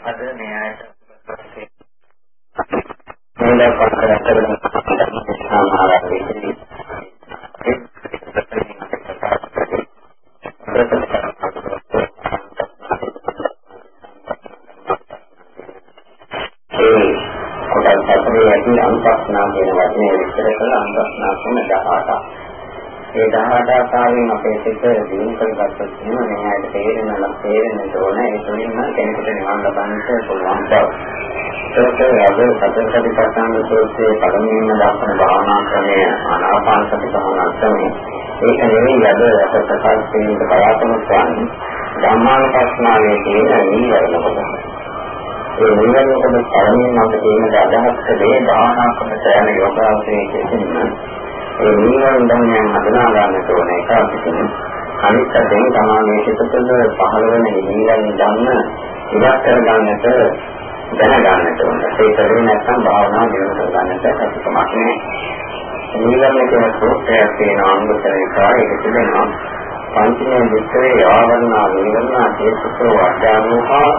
අද මේ ආයත මේලා පස්සට සමාරාපේදී ඒ අනුපස්නා කියන වචනේ විස්තර කළ අනුපස්නා කියන 18ක්. ඒ 18 ආකාරයෙන් අපේ සිත දිනු කරගත්තොත් මේ ආයත තේරෙන නම් තේරෙන්න ඕන ඒ තුලින්ම කෙනෙකුට නිවන් ලබන්නට පුළුවන් බව. ඒකත් අද සතරසතිපට්ඨාන සූත්‍රයේ පළමුවෙන්ම දක්වන භාවනා ක්‍රමය ආනාපාන සති භාවනා ක්‍රමය. ඒක නෙවෙයි අද අප ප්‍රකාශ කිරීමට බලාපොරොත්තු වෙන්නේ ධම්මානුපස්නාවේ තියෙන නීවරණ කොටස. ඒ නිවන කොට පළමුවෙන් අපිට තියෙන අදහස් කලේ භාවනා කරන සෑම යෝගාවචරයේ කෙසෙන්න ඒ නිවන ධර්මයන් හඳුනා ගන්නට ඕන එක අපිට අනිත් පැත්තෙන් තමයි සිත තුළ පහළ වෙන නිවන ධර්ම ඉවත් කර ගන්නට දැනගන්නට ඕන. ඒ කරුණ නැත්නම් භාවනා දියුණු කර ගන්නට හැකියාවක් නැහැ. නිවන කියන සූත්‍රයක් තියෙනවා අනුතරේකා ඒක තිබෙනවා. පංචමය විස්තරේ ආවරණ නිවන හේතුකෝ අධ්‍යාත්මකා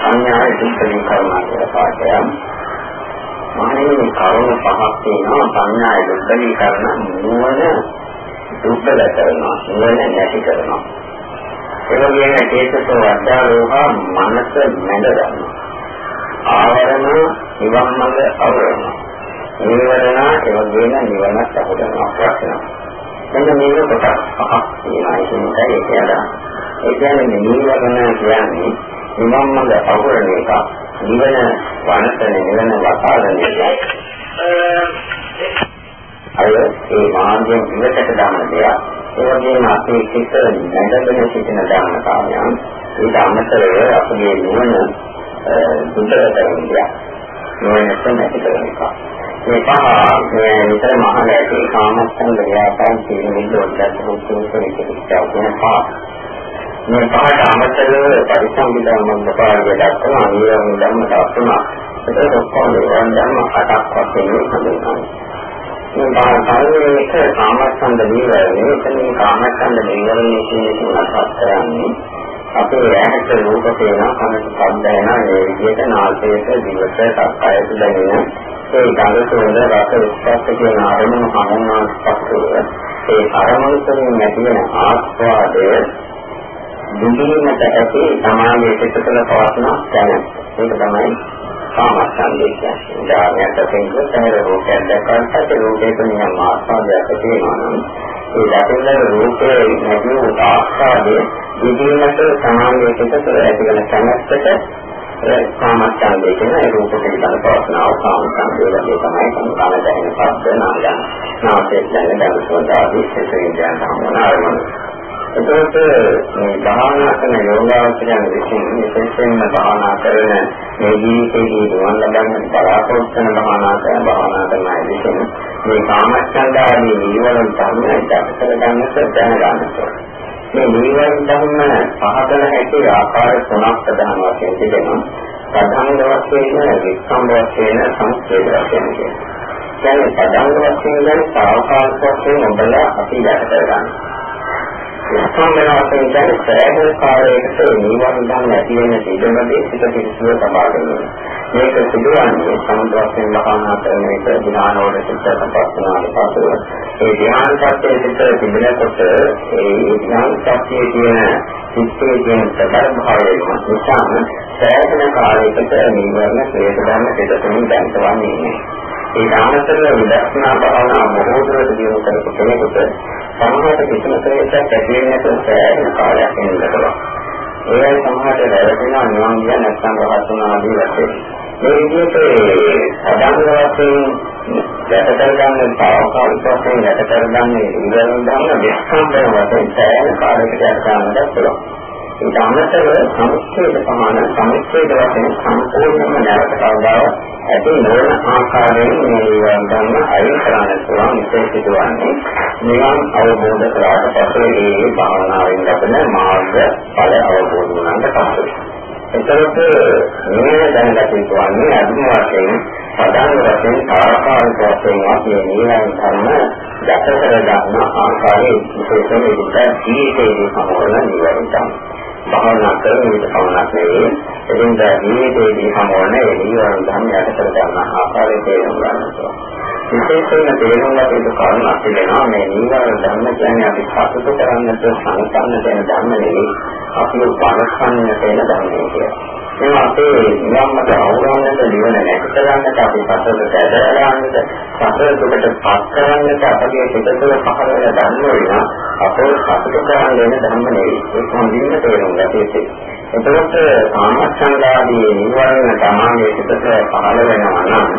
සංඥා දුක්ඛේ කර්මා කියලා පාඩයක්. මහණෙනි කරුණ පහක් තියෙනවා සංඥා දුක්ඛේ කරන නුවණ දුක්ඛල කරනවා නුවණ නැති කරනවා. ඒ වගේම හේතුක වර්ධාරෝහා මනස නැඳ ගන්නවා. ආවරණ නිවන් මඟ අවරණ. නිවරණ ඒ වගේම නිවනත් අපදනවා ප්‍රශ්න. මෙන්න මේක කොටස් පහක් තියෙනවා ඒක නිසා ඒක ඒ කියන්නේ නිවරණ කියන්නේ නිවන් මඟ අහුරන එක නිවන වනසන නිවන වපාදන එක අය ඒ මාර්ගයෙන් ඉවතට දාන දෙයක්. ඒ වගේම අපේ සිත නැඩගෙන සිටින දාන කාර්යයන් ඊට අමතරව අපේ නිවන දුතර කරන දෙයක්. නිවනට නැති කරන එක මේ පහ මේ විතර මහල ඇති කාමස්තන් ව්‍යාපාර කියන විදිහට උත්සාහ කරන එක කියන පහ. මේ පහට අමතරව පරිසංවිධාන මන්දපාරය දක්වන අනිවාර්ය ධර්ම තාපන. ඒක ඔක්කොම ඒවාන් ධර්ම අටක් වශයෙන් හඳුන්වනවා. මේ බාහිරයේ කාමස්කන්ධ දීවරණය එතන කාමස්කන්ධ දීවරණය කියන එක අර්ථ කරන්නේ. අපේ ඇහැට රූප පේන කනට ශබ්ද එන ඒ විදිහට නාසයට දිවට සක්කායට දැනෙන ඒ ගඳ සුවඳ රස ස්පර්ශ කියන අරමුණු හමුනාස් පස්සෙ ඒ අරමුණු තුළින් නැති වෙන ආස්වාදය විඳීමට ඇති සමාජයේ පිටතල පවත්න දැන. ඒක තමයි කාමස්කන්ධය කියන්නේ. උදාහරණයක් වශයෙන් කොහේ රූපයක් දැක්කම පස්සේ රූපේ තුනියම ආස්වාදයක් තියෙනවා නම් ඒ දකින්න රූපේ නැති වූ ආස්වාදයේ විඳීමට සමාජයේ පිටතල ඇතිවන කැමැත්තට කාමස්කන්ධය කියන ඒ රූප පිළිබඳ පවත්නාව කාමස්කන්ධය වගේ තමයි සම්කාල දැනෙන පස්ස නාගයන්. නාසයෙන් දැනෙන දවසවලදී සිතේ දැන හමුනාරම එතකොට මේ භාවනා කරන යෝගාවචරයන් විසින් විශේෂයෙන්ම භාවනා කරන මේ ජීවිතයේ දුවන් ලබන්න බලාපොරොත්තු වෙන භාවනා කරන භාවනා කරන අය විසින් මේ කාමච්ඡන්දාදී නිවන ධර්මයන් දක්කර ගන්නට දැනගන්නට මේ නිවන ධර්ම පහදන හැටි ආකාර තුනක් ප්‍රධාන වශයෙන් තිබෙනවා. ප්‍රධාන වශයෙන් විස්කම්බ වශයෙන් සංස්කේත වශයෙන් කියනවා. කියන්නේ ප්‍රධාන වශයෙන් ගැන සාවකාශ වශයෙන් ඔබලා අපි දැක කරගන්නවා. ස්කන්ධනාසයෙන් කියන්නේ සෑහෙන කාලයකට නිවන් දන් නැති වෙන සිදුවීමේ සිත පිළිසුව තබා ගැනීම. මේක සිදුවන්නේ සමුද්‍රයෙන් මහානා කරන එක ධ්‍යානවල සිත සම්පස්නාට පසුව. ඒ ධ්‍යාන සත්‍යයේ සිත තිබෙනකොට ඒ ධ්‍යාන සත්‍යයේ තියෙන සිත්තේ තියෙන ප්‍රබලභාවය නිසාම සෑහෙන කාලයකට නිවර්ණ ශ්‍රේෂ්ඨ ධර්ම සිත තුළින් දැක්වන්නේ. ඒ ආනතර විදර්ශනා භාවනා බොහෝ දුරට දියුණු කරපු කෙනෙකුට සමහරට කිසිම ක්‍රේෂයක් ඇති වෙන්නේ නැතුව සෑහෙන කාලයක් ඉන්න පුළුවන්. ඒ වගේ සමහරට රැවටෙනවා නිවන් ගියා නැත්නම් රහත් වුණා ආදී වශයෙන්. මේ විදිහට සදාන් වශයෙන් දැක කරගන්න තාවකාලික වශයෙන් දැක කරගන්න ඉන්ද්‍රියන් ධර්ම දෙස්කම්බන වශයෙන් සෑහෙන කාලයකට යන ගන්නත් පුළුවන්. ඊට අමතරව සමුච්ඡේද සමාන සමුච්ඡේද වශයෙන් සම්පූර්ණම නැවත කවදාවත් ඇති නොවන ආකාරයෙන් මේ ධර්ම අයින් කරන්න පුළුවන් විශේෂිතවන්නේ නිවන් අවබෝධ කරාට පස්සේ මේ භාවනාවෙන් ලැබෙන මාර්ග ඵල අවබෝධ වුණාට පස්සේ. එතකොට මේ දැනගත යුතුන්නේ අදුම වශයෙන් ප්‍රධාන වශයෙන් ආකාරික වශයෙන් අපි නිවන් ධර්ම දැක කර ගන්න ආකාරයේ විශේෂම විදිහට ජීවිතයේ සමෝලන නිවන් ධර්ම. භාවනා කරන විට පමණක් නෙවෙයි. එදින්දා ජීවිතයේදී හමුවන ඒ නිවන ධර්මයට කර ගන්න ආකාරය තේරුම් ගන්නවා. විශේෂයෙන්ම තේරුම් ගත යුතු කරුණක් තිබෙනවා මේ නිවන ධර්ම කියන්නේ අපි සතුට කරන්නට සංසන්න දෙන ධර්ම නෙවෙයි. අපි බලස්සන්න දෙන ධර්මය කියලා. මේ අපේ නිවන්මත අවරාණයට නිවන නැති කරන්නට අපි සතරට ඇදලාන්නට සතර දුකට පත් කරන්නට අපගේ සිත තුළ පහළ වෙන ධර්ම වෙනවා අපේ සතුට කරන්න දෙන ධර්ම නෙවෙයි ඒක හොඳින් තේරුම් ගත යුතුයි. එතකොට කාමච්ඡන්දාදී නිවර්ණ තමයි සිතට පහළ වෙනවා නම්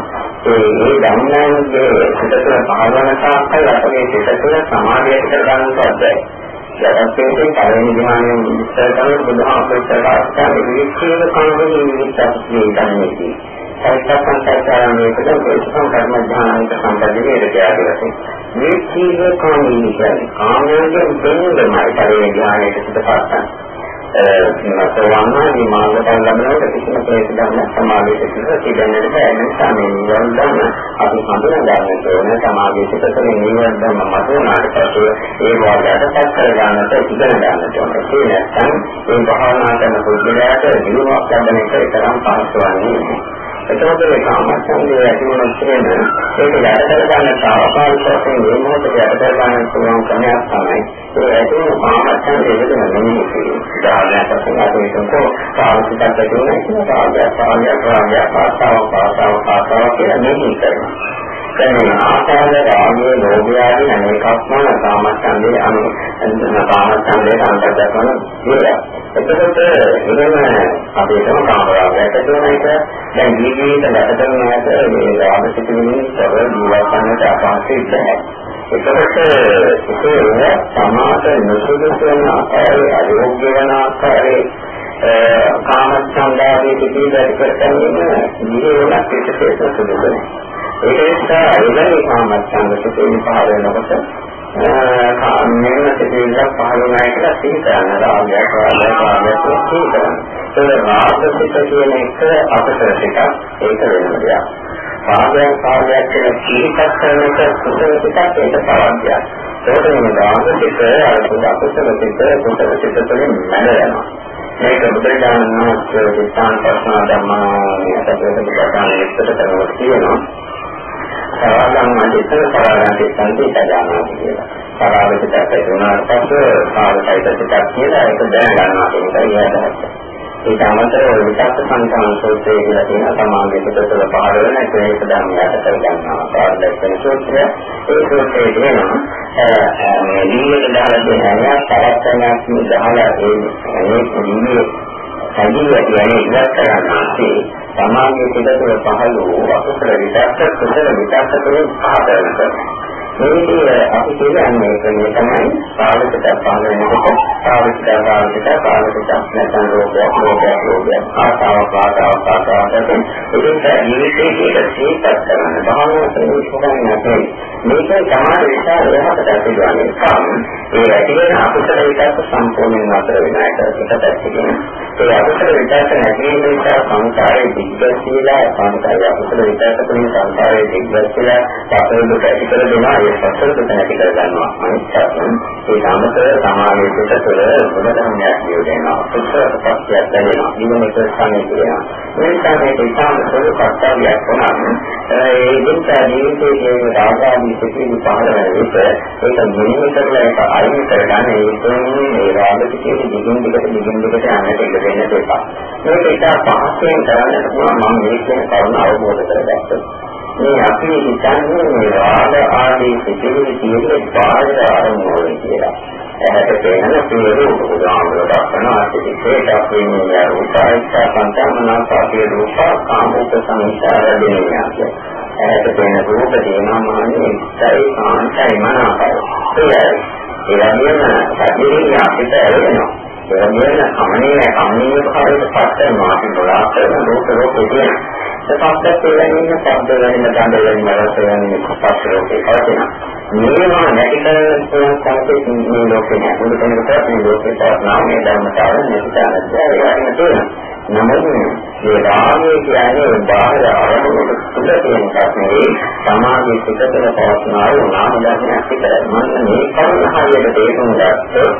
ඒ ඒ ධර්මයන්ගේ සිතට පහළ වෙන තාක්කල් අපේ සිත තුළ සමාධියට ගන්නවත් බැහැ. යටතේ පළවෙනි ධ්‍යානයෙන් විස්තර කරන බුදුහාමුදුරුවෝ ප්‍රකාශ කරන විචේන කාමයේ විස්තරේ ගන්නේදී. සත්‍යසං සත්‍යයන්ගේ ප්‍රතිපෝෂණ කර්ම ධ්‍යානයට සම්බන්ධ වේදකයාගේ මේ ජීව කාමී කියන්නේ කාමයෙන් දෙන්නමයි පළවෙනි ධ්‍යානයට සිදුපත් කරන්නේ. සෝවාන්ගේ මාර්ගඵල ලැබෙනකොට කිසිම ප්‍රේත ධර්ම සමාධියට කියලා කියන්නට බෑ. නිසා මේ නිවන ධර්ම අපි හඳුනා ගන්න ඕන සමාධියට තුළ නිවන ධර්ම මතුනාට පස්සේ ඒ වාදයට පත් කර ගන්නට ඉගෙන ගන්නට ඕන. ඒ නැත්නම් මේ භාවනා කරන පුද්ගලයාට දිනුවක් ලැබෙන එක තරම් පහසු වන්නේ නෑ. එතකොට මේ කාමච්ඡන්දය ඇති වුණොත් එහෙම ඒක යටතර ගන්න තාවකාලික වශයෙන් මේ මොහොතේ යටතර ගන්න පුළුවන් ක්‍රමයක් තමයි ඒ ඇති වුණු කාමච්ඡන්දය එකට මෙන්න උදාහරණයක් වශයෙන් අපි හිතමු කාමසිතක් ඇති වුණා කියන කාර්යය කාර්යය කාර්යය පාස්තාව පාස්තාව පාස්තාව කියලා මෙහි කරනවා. දැන් ආකාර රාගයේ ලෝභය ආදී අනේකක්ම කාමච්ඡන්දේ අනු කාමච්ඡන්දේ අන්තර්ගත කරන දේවල් එතකොට එහෙම අපේ තම කාමරාගයක් ඇති වෙන එක දැන් ජීවිත ගතකරන ඇත මේ රාග සිතිවිලි සර ජීවත් වන්නට අපහසුයි නැහැ. එතකොට ඒකේ සමාත නොසුදුසු වෙන ආකාරයේ අයෝග්‍ය වෙන ආකාරයේ කාමච්ඡන්දාදී පිටිදැක කරගෙන ජීවන පිටකේස සුදුසුයි. ඒක නිසා එවැනි කාමච්ඡන්ද සිතිවිලි පහළ වෙනකොට මෙන්න සිතිවිල්ලක් පහළ වුණා කියලා සිහි කරන්න රාගයක් රාගයක් රාගයක් සිහි කරන්න. ඒ රාගසිත කියන එක අපසර සිතක් ඒක වෙනම දෙයක්. රාගයක් රාගයක් කියන සිහිපත් කරන එක කුසල සිතක් ඒක පරද්දයක්. ඒකට මේ රාගසිත අර අපසර සිත කුසල සිත තුළින් මැරෙනවා. මේක බුදුරජාණන් වහන්සේ විස්තාර ප්‍රශ්න ධර්මයේ අපේ ප්‍රකාශන විස්තර කරනවා කියනවා. සරාගම් අධිතර සරාගම් සංකේත ගන්නවා කියලා. සරාගිතට ඇතුණාට පස්සේ සාරසයිතට කියලා ඒක දැනගන්නවා කියන එකයි අදහස. ඒක අමතරව විචක්ක සංකාන සූත්‍රය කියලා තියෙන සමාගයේ පිටතල පහළ වෙන ඒක ධර්මයට කර ගන්නවා. පාරදර්ශන සූත්‍රය ඒ සූත්‍රයේ තියෙනවා මේ දීමක දාලා තියෙන අය තරත්තනක් දාලා ඒ මේ දීමේ සජීව කියන්නේ ඉවත් කරන්නාසේ සමාගයේ පිටතල පහළ වූ අකුසල විචක්ක කුසල විචක්ක තුළින් පහළ වෙනවා. මේකේ අපි කියන්නේ මේ තමයි පාවකට පාන වෙනකොට පාවකට පාවකට පාවකට නැත්නම් රෝගයක් රෝගයක් රෝගයක්. ආසාව ආසාව ආසාව දැන් ඒක ජීවිතයේ සීපත් කරන භාවනාවේ උපකරණ නැතේ මේක තමයි විශාල වෙනකට ඇතිවන්නේ. කම් ඒ ඇතිවෙන අකුසල විකාශ සම්පූර්ණයෙන් නතර වෙන එක පිටපැත්ත කියන ඒ අකුසල විකාශ නැති වෙන නිසා සංසාරයේ දිග්ගැසීලා සංසාරයේ අකුසල විකාශ තුළින් සංසාරයේ දිග්ගැසීලා සතර දුක ඇති කර දෙනවා. ඒ සතර දුක නැති කර ගන්නවා අනිත් පැත්තෙන් ඒ සමතර සමාධිය පිට තුළ බුදුදහමයක් කියවෙනවා සුත්තර පස්යක් දැනෙනවා නිවන එක ස්ථානයේ කියනවා. මේ නිසා මේක ඉතාම සුළු කර්තව්‍යයක් වුණා ඒ දිනචා ජීවිතයේ රාගාදී සිතිවිලි පහළ වෙන විට ඒක මෙහෙම කරලා ඒක අයින් කරගන්න? ඒ තුනේ මේ රාග සිතිවිලි දිගින් දිගට දිගින් දිගට යන්නට ඉඩ දෙන්න දෙපා මේක ඉතා පහසෙන් කරන්නට පුළුවන්. මම මේ කියන කරුණ අවබෝධ කරගත්තා. මේ අපි හිතන්නේ මේ රාග ආදී සිතිවිලි තියෙන්නේ බාහිර අරමුණු කියලා. එහෙට තේන සියලු උදාහරණ දක්වනවා සිතිසේ දක්වන්නේ රූපයිච්ඡා සංකම්මනා සාපේ රූප කාමෝප සංසාර දෙනියක්. එහෙට තේන රූප දේනා මානේ ඉස්සයි කාන්තයි මනාපයි. ඒ වගේම සතියේ අපිට එරෙනවා. ඒ වගේම කමනේ කමනේ කාර්යයට පස්සේ මාපි බලා කරන රූප රූපේ තියෙනවා. සපස්සත් වෙනින්න ශබ්ද වෙනින්න ගන්ධ වෙනින්න රස වෙනින්න සපස්ස ලෝකේ පවතින. මේවා නැති කරන සංකේත මේ ලෝකේ නෑ. මොකද කෙනෙකුට මේ ලෝකේ පවත්නා මේ ධර්මතාවය නැති කරන්න බැහැ. ඒක නමුත් මේ රාගය කියන්නේ බාහිර අරමුණු තුළ තියෙන එකක් නෙවෙයි සමාධියේ පිටතට පවත්නා වූ නාම ධර්මයක් විතරයි. මම මේ කරුණ හරියට තේරුම් ගත්තොත්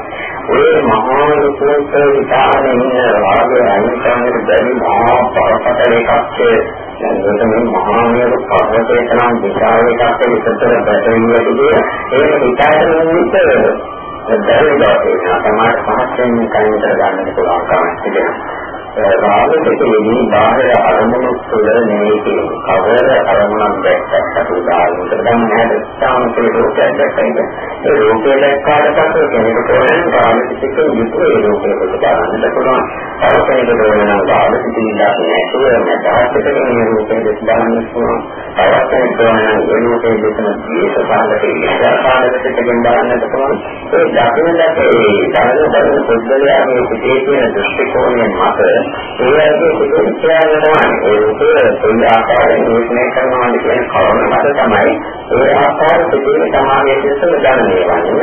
ඒ මහා ලෝකෝත්තර විචාරණය ඉන්න රාගය අනිත්‍යයට බැරි මහා පරපතල එකක් දැන් මේ මහා මේක පරපතේ තරම් විචාර එකක් විතර බැටරියකදී ඒක විචාරණය නිතර බැරි බව තමයි පහසෙන් කයින් කර ගන්නට පුළුවන් කමක් තිබෙනවා. රාග දෙකේදී බාහිර අරමුණු තුළ නෙවෙයි කවර අරමුණක් දැක්කත් අපි උදාහරණයක් ගන්න හැද සාමසේ රූපයක් දැක්කයිද ඒ රූපය දැක්කාට පස්සේ කෙනෙකුට ඕන රාග දෙකේ යුතුය ඒ රූපය කොට බලන්නට පුළුවන් තව කෙනෙකුට ඕන නම් රාග දෙකේ නැතුව නැතහකට මේ රූපය දෙක බලන්න පුළුවන් තවත් කෙනෙකුට ඕන නම් ඒ රූපය දෙකම දීස පාදකේ ඉස්සපාදකට දෙකෙන් බලන්නට පුළුවන් ඒ දකින දැකේ ධර්ම ධර්ම පුද්ගලයාගේ සිටේ තියෙන දෘෂ්ටි කෝණයෙන් මත ඒ වගේ සිදුවීම් කියනවා ඒ රූපය කොයි ආකාරයෙන් නිර්ණය කරනවාද කියන කරුණ මත තමයි ඒ ආකාර සිදුවීම් සමාගයේ සිසල ගණනය වන්නේ.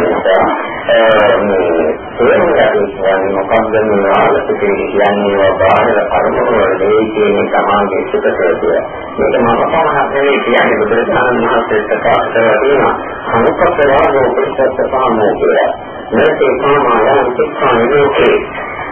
තේරුම් ගන්න මොකක්ද මේ ආලෝකයේ කියන්නේ බාහිර කර්මවල දෙවි කියන සමාගයේ සිදුවීම. මේක මම පමණක් නෙවෙයි කියන්නේ බුදුරජාණන් වහන්සේ ප්‍රකාශ කරලා තියෙනවා. අනුකප්පරාගෝ ප්‍රසත්තපාමෝ කියලා. මේකේ කාමායන් සික්ඛාන ලෝකේ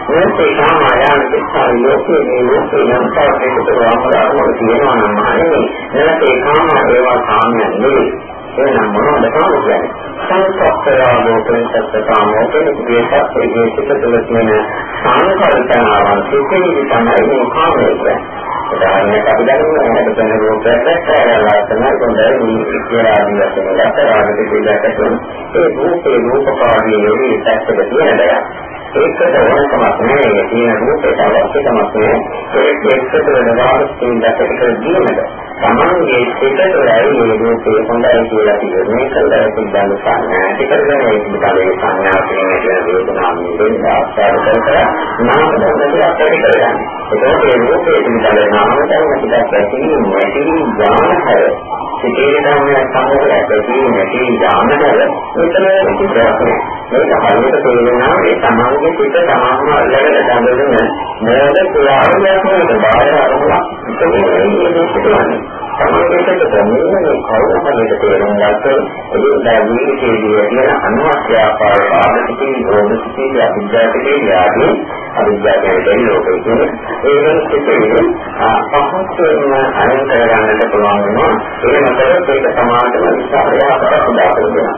මේකේ කාමායන් සික්ඛාන ලෝකේ මේ ලෝකේ නම් තාපේකට වමරාවම කියනවා නම් අනේ මේකේ කාමා ඒවා කාමයන් නෙවෙයි එනම් මොනවද කාම කියන්නේ? සංසප්තරාගෝ ප්‍රසත්තපාමෝ කියන විශේෂ ඒ සිත තුළ තියෙන සංකල්පනාවන් සිතේ තමයි මේ කාමය කියන්නේ. උදාහරණයක් අපි ගන්න හැට වෙන රූපයක් දැක්කලා තමයි කොහොමද කියලා ආදී වශයෙන් ගත්තාම දෙකක් ඒ රූපේ රූපකාරී නෙවෙයි පැත්තක තියෙන දෙයක්. ඒකට ඕනකමක් නෑ තියෙන රූපයට අවශ්‍යකමක් නෑ ඒක එක්කද වෙනවාට තියෙන දැකට දීමද තමන්ගේ සිතට ලැබි මේ රූපේ හොඳයි කියලා කියන්නේ කල්ලා සිද්ධාන්ත සංඥා ටිකගෙන ඒක විතරේ සංඥා කියන කියන වේදනාව නිදෙන්න ආස්වාද කර කර නාම ධර්මයක් ඇති කරගන්න. ඒකෝ ඒ රූපේ පිළිබඳ නාම ධර්ම ටිකක් ඇති නැති ඥානය. සිතේ ධර්මයක් සමග ඇති නැති ඥානය. මෙතන ඉතිරි මේක හරියට තේරෙනවා ඒ තමන්ගේ සිත තමන්ම අල්ලගෙන දඟලන මොකද ක්‍රියාවලියක් නෙවෙයි බාහිර අරමුණක්. ඒක නෙවෙයි මේක කියන්නේ. තමන්ගේ සිත ප්‍රමේයනේ කවුරුහරියට තේරුම් ගත්තොත් ඒ දැවීමේදී කියන අනවශ්‍ය ආකාර ආදිතේ රෝගසිතේ අභිජාතකේ යාදී අභිජාතකේ ලෝකේ කියන ඒකෙන් සිතේ පහසුවෙන් අයින් කරගන්නට පුළුවන් වෙනවා ඒ මතට ඒක සමාජම විශ්වාසය අපට උදා කරනවා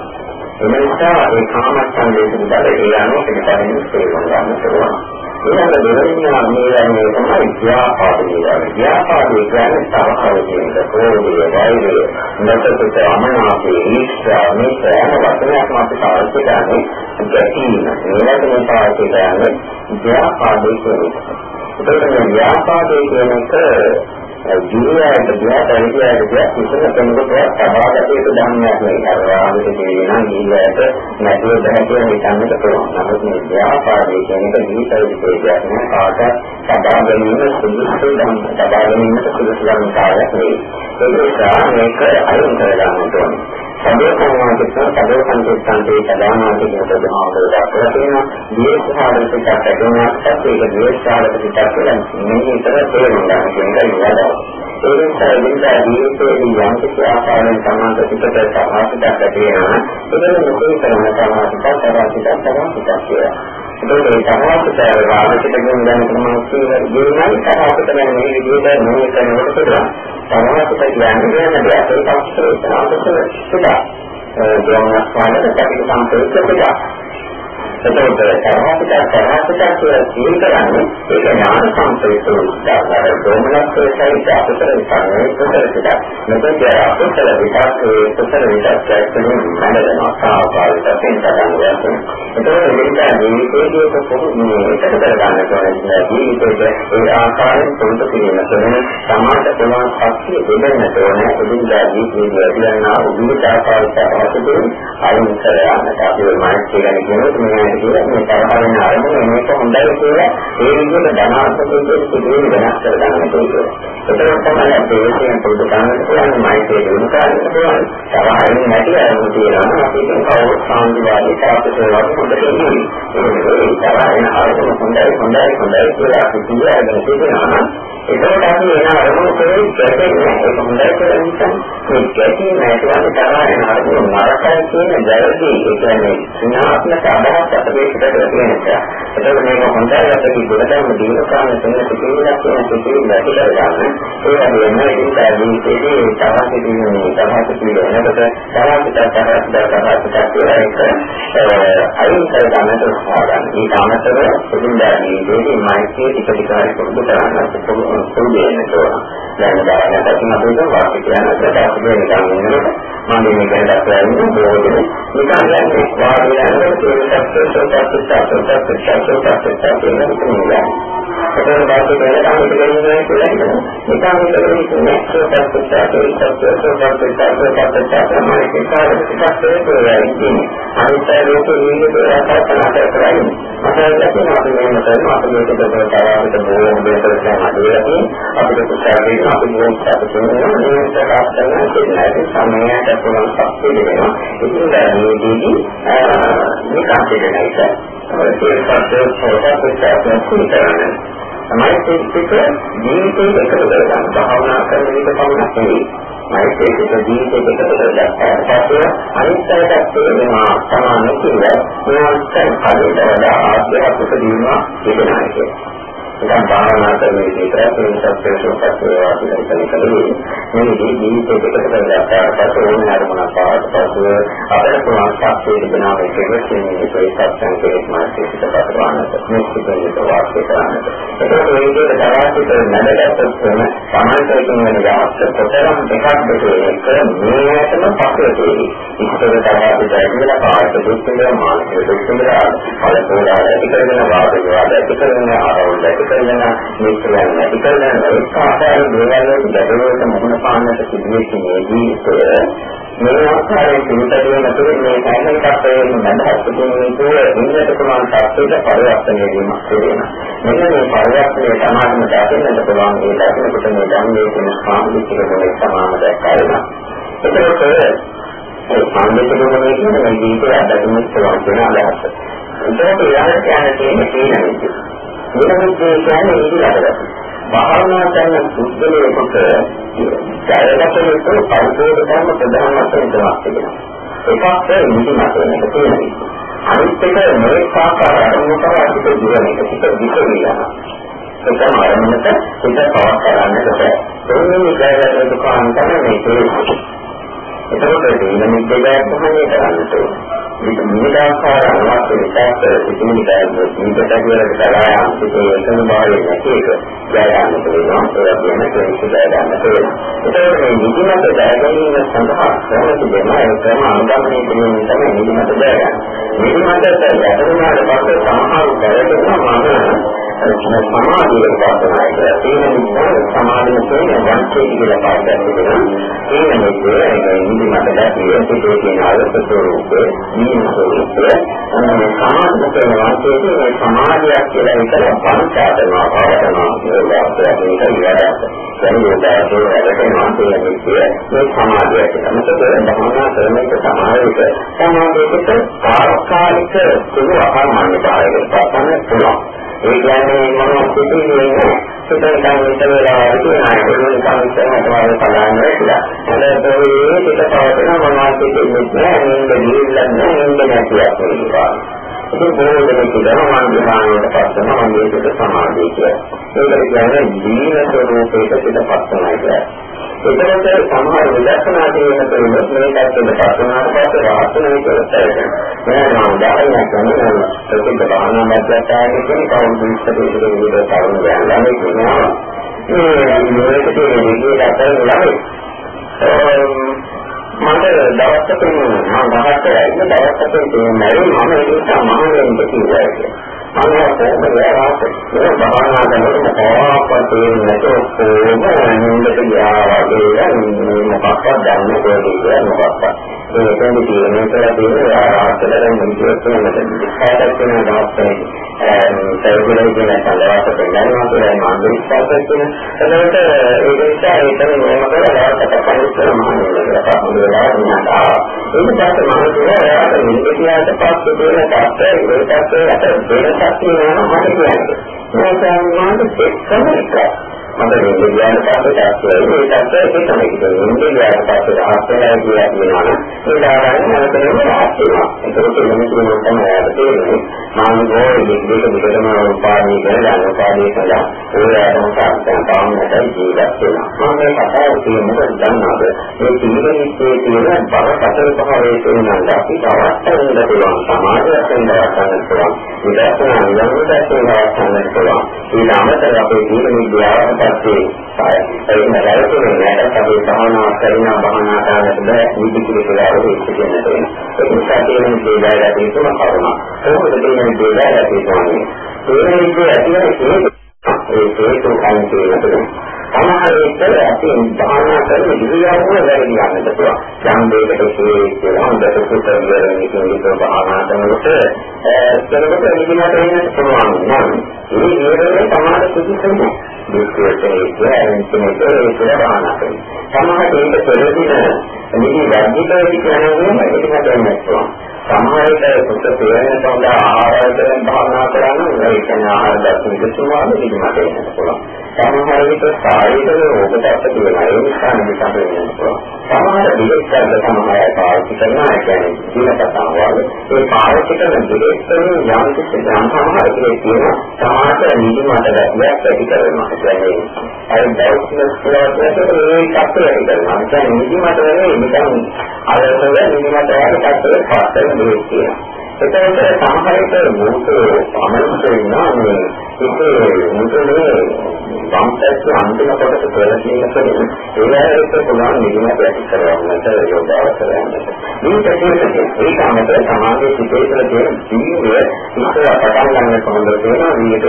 ඒ නිසා ඒ කාමච්ඡන්දයේ පිටර ඒ අනුව පිටරින් තේරුම් ගන්න පුළුවන්. ඊළඟ දෙවෙනියා මේ මේ තමයි ව්‍යාපාදේ වගේ. ව්‍යාපාදේ කියන්නේ තරහව කියන ප්‍රෝධය, වෛරය, නැත්නම් අමනාපේ, ඊර්ෂ්‍යා, මේක යන වචනයක් අපි පාවිච්චි කරන්නේ ගැටීම. ඒකට මේ පාවිච්චි කරන්නේ ව්‍යාපාදේ කියන එක. ඒකට මේ ව්‍යාපාදේ කියන එක ජීවිතයට ගියාට ඇවිල්ලාට ගියා කිසිම කෙනෙකුට සබාගත යුතු ධර්මයක් නෙවෙයි. අර ආගත කියන ජීවිතයට නැතුව බෑ කියන හිතන්නට පුළුවන්. නමුත් මේ ව්‍යාපාරයේ කියන එක ජීවිත විශේෂයක් නෙවෙයි. කාට සබා ගැනීම සුදුසු ධර්ම සබා ගැනීමට සුදුසු ධර්ම කාර්යයක් නෙවෙයි. ඒ නිසා මේක අයින් කරගන්න ඕනේ. සදෝසනාදික සදෝසන්තුත්තන්තේ සදානාදී කියන ප්‍රධානම දක්වලා තියෙනවා. දීර්ඝාලක පිටක් ඇතුණාට ඒක දීර්ඝාලක පිටක් කියලා මේ විතර තේරුම් ගන්න කියන එක නේද? ඒ නිසා ඉන්දා ජීවිතයේ යම් කිසි ආකාරයෙන් සමාජ පිටට සමාජයට ඇතිවෙනවා. ඒක මොකද කරන්න සමාජයට තරහිට තරහිට කියලා. ඒකේ සමාජයට රාජික දෙන්න යන ප්‍රමාණය කියනයි සමාජයට මේ විදිහට මේ කරනකොට පුළුවන්. සමාජයට කියන්නේ නේද අපේ පක්ෂේ සමාජයට සුදා. ඒ ගොනස් වලට කටයුතු සම්පූර්ණ එතකොට තරහකට තරහකට කියලා කියන කරන්නේ ඒක ඥාන සම්ප්‍රේත උදාහරණ දෝමනස්සේ සහිත අපතර විතරනේ කුසලසිත. මෙතන අපතර විතරේ කුසල විතරක් කියන මනරන ආකාරයට තෙන්තරන් වශයෙන්. එතකොට මේක ජීවිතයේ පොදු මේ එකට කරගන්න ඕනේ ජීවිතයේ ඒ ආකාරයෙන් පුරුදු කිරීම තුළින් සමාජ ප්‍රමාණ ශක්තිය දෙන්නට ඕනේ එදිනදා ජීවිතයේ ඇතිවනා විවිධ ආකාරයට අවශ්‍ය අයින් කර යන්නට අපි මානසික ගැන කියනොත් මේ කියලා මේ තරහින් ආරම්භ මේක හොඳයි කියලා ඒ විදිහට ධනාත්මක විදිහට සිදුවෙන වෙනස් කර ගන්න පුළුවන්. ඒකෙන් තමයි දේශයෙන් පුරුදු කරන්න පුළුවන් මෛත්‍රිය දිනු කරන්න පුළුවන්. තරහින් නැති අරමුණු තියෙනවා අපි ඒක කවුරුත් සාන්තිවාදී තාපසේවාදී හොඳට ඉන්නේ. ඒ තරහින් ආරම්භ හොඳයි හොඳයි හොඳයි කියලා අපි කියලාගෙන සිටිනවා නම් ඒකෝට අපි එන අරමුණු කරේ ගැටෙන්නේ ඒක හොඳයි කියලා නිසා මේ ගැටීම ඇතිවන්නේ තරහින් අරමුණු නරකයි කියන දැරදී ඒ කියන්නේ සුණාත්මක අදහස් අපේ පිටට තියෙන නිසා ඒක මේක හොඳයි අපේ ගොඩටම දිනු කාලේ තෙන්න සිටිලා කියන සිටින දැකලා ගන්න ඒ වගේම ඉතින් ජීවිතේදී තවත් සිටින්නේ තවත් සිටින්නේ එනකොට තවත් තවත් තවත් කියලා ඒක අයින් කර ගන්නට උත්සාහ ගන්න. මේ කාමතර සුදුන්දා ජීවිතේදී මෛත්‍රිය ටික ටික හරි පුරුදු කරගන්න පුරුදු වෙන්න ඕන. දැන් බාරකට අපි අපේ වාක්‍ය කියන ප්‍රකාශ වෙන ගමනට මම මේ ගැන දක්වන්නේ බොහෝදේ නිකන් යන්නේ වාඩි වෙනකොට ඒක සත්‍ය සත්‍ය සත්‍ය සත්‍ය සත්‍ය සත්‍ය සත්‍ය වෙන කෙනෙක්. ඒකෙන් වාක්‍ය කියන කාමයට කියන්නේ කියලා හිතනවා. නිකන් හිතගෙන ඉන්නේ සත්‍ය සත්‍ය සත්‍ය සත්‍ය සත්‍ය සත්‍ය සත්‍ය මානසික කාර්යයක් ඒකයි. අනිත් ලෝකෙ නිවිද කල්පනා කරලා මට දැනෙන අපි මේ මතන අපි මේක දෙකකට තරවට බොහොම දෙයක් කරලා අපිට කුසාරේ අපි මොකක්ද කියන්නේ මේ ප්‍රකාශ කරන දෙන්නේ සමයයට පුළුවන් සත්‍ය වෙනවා ඉතින් මේකෙදි නිකාශ වෙන එක තමයි ඒ සත්‍ය පොතක් කරන්නේ තමයි පිටික ජීවිතේ එකතු කරගන්න භාවනා කරන විදිහ පමණක් නෙවෙයි මෛත්‍රී පිට ජීවිතේ එකතු කරගත්තාට පස්සේ අනිත්‍යයට තේරෙනවා සමාන කියලා මේවත් කඩේට වඩා ආත්මයක් උපදිනවා කියනවා කියන්නේ නිකන් භාවනා කරන විදිහට මේ සත්‍යශෝකත් වේවා කියලා හිතන කලේ මේ ජීවිතේ දෙකට කරගත්තාට පස්සේ ඕන අරමුණක් පාවට පස්සේ අපිට පුළුවන් සත්‍යයේ තිබෙනා මේක වෙන්නේ ඒ සත්‍යං කෙරෙහි මානසික පතරවන්නට මේක පිළිබඳව වාක්‍ය කරන්නට. ඒකත් මේ විදිහට තරහිත නැදගත්තොත් තමයි සමාජයෙන් වෙන යාස්ස කොතරම් එකක්ද කියලා මේකම පස්සේ ඉස්සර තරහිත ඇවිල්ලා පාට දුක් වෙනවා මානසික දුක් වෙනවා පළපෝලා ඇති කරගෙන වාද විවාද ඇති කරගෙන ආරවුල් කරගෙන මේ කියන්නේ නැති කරන ඒක ආකාරයේ දේවල් වලට ගැටලුවට මුහුණ පාන්නට සිදුවෙච්ච මේ ජීවිතය මේ ආකාරයෙන් පිළිපැදෙන තුරු මේ කයින් කප්පේ නැදහත් තුනේ ඉන්නට පුළුවන් තාක්ෂික පරිවර්තනය වීමක් වෙනවා. මෙන්න මේ පරිවර්තනය සමාජම දකින්නට පුළුවන් ඒ දකින්නකොට මේ ධර්මයේ තියෙන සාමිතික ගුණ සමාන දැක්කම. ඒකත් ඒ සාමිතික ගුණ කියන්නේ මේ ජීවිතය අත්දැකීම් පුළුවන් වෙන අදහස. ඒකට යාර කියන්නේ තියෙන වෙනමුත්තේ කියන්නේ ඉදිරියට. භාවනා කරන පුද්ගලයෙකුට ජයගත යුතු පරිපූර්ණ ධර්ම ප්‍රධාන වශයෙන් තුනක් තිබෙනවා. එකක් නිදිමත වෙන එක තියෙනවා. අනිත් එක මේ ආකාර අරමුණු කරා පිට දිවන එක පිට විකරියනවා. ඒකම අරමුණට පිට පවක් කරන්නට බෑ. දෙවෙනි කාර්යය දුකාන් තමයි මේ කියන්නේ. එතකොට මේ නිදිමත තමයි කරන්නට ඕනේ. මේක විවිධාකාර අනවශ්‍ය විකාශ සිතිවිලි දැක්වෙන මේකට කියලා කරා යම් සිතේ එකම භාවය නැති එක දැනගන්න පුළුවන් ඒ වගේම කෙනෙක් දැනගන්න පුළුවන් ඒකෝ මේ නිදිමත දැනගැනීම සඳහා කරන තිබෙන ඒ ක්‍රම අනුගමනය කිරීම තමයි නිදිමත දැනගන්න නිදිමතට යටුනාට පස්සේ සමහර දැනගන්නවා මම සමාධියට පාදනය කරලා තියෙන නිසා සමාධිය කියන්නේ වංචේ කියලා පාඩම් කරනවා ඒ වෙනකොට නිදිමත දැකීම පිටේ තියෙන ආයත ස්වරූපේ නියම ස්වරූපේ මේ සමාධිය කියන වාක්‍යයේ මේ සමාධියක් කියලා විතර පංචාතනවා පවතනවා කියලා අපිට ඉවරයක්. දැන් මේක වැඩකම මේ සමාධිය කියලා. මොකද භවනා කරන එක සමාධියක සමාධියකට තාක්කාලික සුළු අකර්මණ්‍ය භාවයකට පස්සන්න පුළුවන්. ඒ කියන්නේ මම සිතින්නේ සුතේ කාමී තවලා විදිනා ඒගොල්ලෝ කාමීතරකට වගේ බලන්න වෙලා. හදට ඒ පිට පවතින මොනවද කියන්නේ නැහැ. මේක දීලා නැහැ. මේක නැතිවක් වෙනවා. ඒක බොහෝ දෙනෙක් කියනවා මම ධ්‍යානයට පස්සම මම මේකට සමාධිය කියලා. ඒකට කියන්නේ දීන ස්වરૂපයකට පිටපස්සමයි කියලා. ඒකට සමහර විදර්ශනා කියන කෙනෙක් මේකත් පිටපස්සනාට පස්සේ වාසනාව කරලා මම උදාහරණයක් ගන්නවා ප්‍රතිපද භාවනා මැදට කියන කවුරු විශ්ලේෂණය කරන විදිහට කරුණු ගන්නවා මේ කියනවා මේ මේකට විදිහට අතර ළමයි මට දවසක මම ගහට ඇවිත් දවසක තේමයි මම ඒක සමාවෙන්න කිව්වා මම කොහොමද ආවේ භාවනා කරනකොට මොකක්වත් තේරෙන්නේ නැතුව කොහොමද නින්දට ගියා වගේ. මොකක්වත් දන්නේ කොහෙද මොකක්වත්. ඒ කියන්නේ තියෙන කියලා තියෙන ආරාධකයන් මුලින්ම දෙකකට වෙන දාස්තනේ සර්වලේ කියන සලවාස පෙන්නනවා කියලා මම විශ්වාස කරන. එතකොට ඒක නිසා ඒ තමයි මොනම කරලාට පරිස්සම මානෙලා පහුවෙලා ඉන්නවා. ඒක දැක්ක මම කියනවා එයාට නිදියාට පස්සේ දෙන තාත්තේ ඒකත් අත වෙනසක් තියෙනවා මම කියන්නේ. ඒක මාත් එක්කම එකයි. මට මේ විද්‍යාව පස්සේ තාක්ෂණය ඒකත් ඒක තමයි කියන්නේ විද්‍යාව පස්සේ ආස්තනය කියලා කියනවා ඒ දායකයන් නැවතම ආස්තනවා ඒකත් මෙන්න කියන තමයි ආදතේ මානවෝ විද්‍යාව දෙකම උපාදී කරලා උපාදී කළා ඕනෑම සාක්ෂණ පාන්නට ජීවත් වෙනවා මම මේ කතාව කියන්නේ දන්නාද මේ ජීවිතයේ තියෙන බරපතල භාවයේ තියෙන අපි අවස්ථාවෙන් පුළුවන් සමාජයෙන් දවසන්න පුළුවන් විදර්ශනා නිරන්තරයෙන් දවසන්න පුළුවන් ඊට අමතරව අපේ ජීවන විද්‍යාවට පස්සේ ඒ නැරතුනේ නැට අපි භාවනා කරන භාවනා කරනකොට නිදි කියලා ඉස්සෙන්න තියෙනවා ඒක නිසා තියෙන දේවල් අපි තුන කරනවා කොහොමද තියෙන දේවල් අපි කරන්නේ ඒ විදිහට ඇතිවෙන ඒ හේතු කන් කියනකොට සමහර විට අපි භාවනා කරන විදියවම වැරදි යන්නත් පුළුවන්. යම් දෙයකට කියලා හොඳට සුතරියෙන් නිකුත් භාවනා කරනකොට එතකොට නිදිමත වෙන්න පුළුවන් නම් මේ නිරෝධය සමාන සුදුසුම දුක්ඛයේ කියන්නේ ඒක භාවනා කරන. සමහර දෙයක පෙරදින නිදි වර්ධිතයි කියනවා මේක හදන්න පුළුවන්. සමහර විට සුත තේරෙන සඳහා ආහාරයෙන් භාවනා කරන ඒ කියන්නේ ආහාර දර්ශන විසුමාන නිදිමත වෙන්න පුළුවන්. සමහර විට කායික රෝග දැක්ක තියෙනවා ඒ නිසා නිදිමත වෙන්න පුළුවන්. සමහර විවිධ සමහර පාවිච්චි කරනවා ඒ කියන්නේ ජීවිතතාව වගේ ඒ පාවිච්චි කරන දෙකෙන් යම් කිසි යම් සමහර දෙයක් තියෙනවා සමහර නිදිමත දැක්ක ඇති කරනවා. ඒ කියන්නේ අර දවස්වල ප්‍රවෘත්තියට මේ කප්පල ඇති කරනවා. ඒ කියන්නේ නිදිමත වෙන්නේ නිකන් අරතව නිදිමත වගේ කප්පල පාස් කරන දෙයක් තියෙනවා. එතකොට සමහරවිට මොහොත අමරකට ඉන්නවා මේ ඒක මුදලේ වම්පැත්ත අන්තිම කොටස කියලා කියනකොට ඒවාට පුළුවන් නිදිමත ඇති කරගන්නට යෝගාවචරයන්ට. මේක කියන්නේ ඒක අමතර සමාජයේ සිටේ තුළ තියෙන ජීවය ඉස්සර පටන් ගන්න කොහොමද කියලා මේක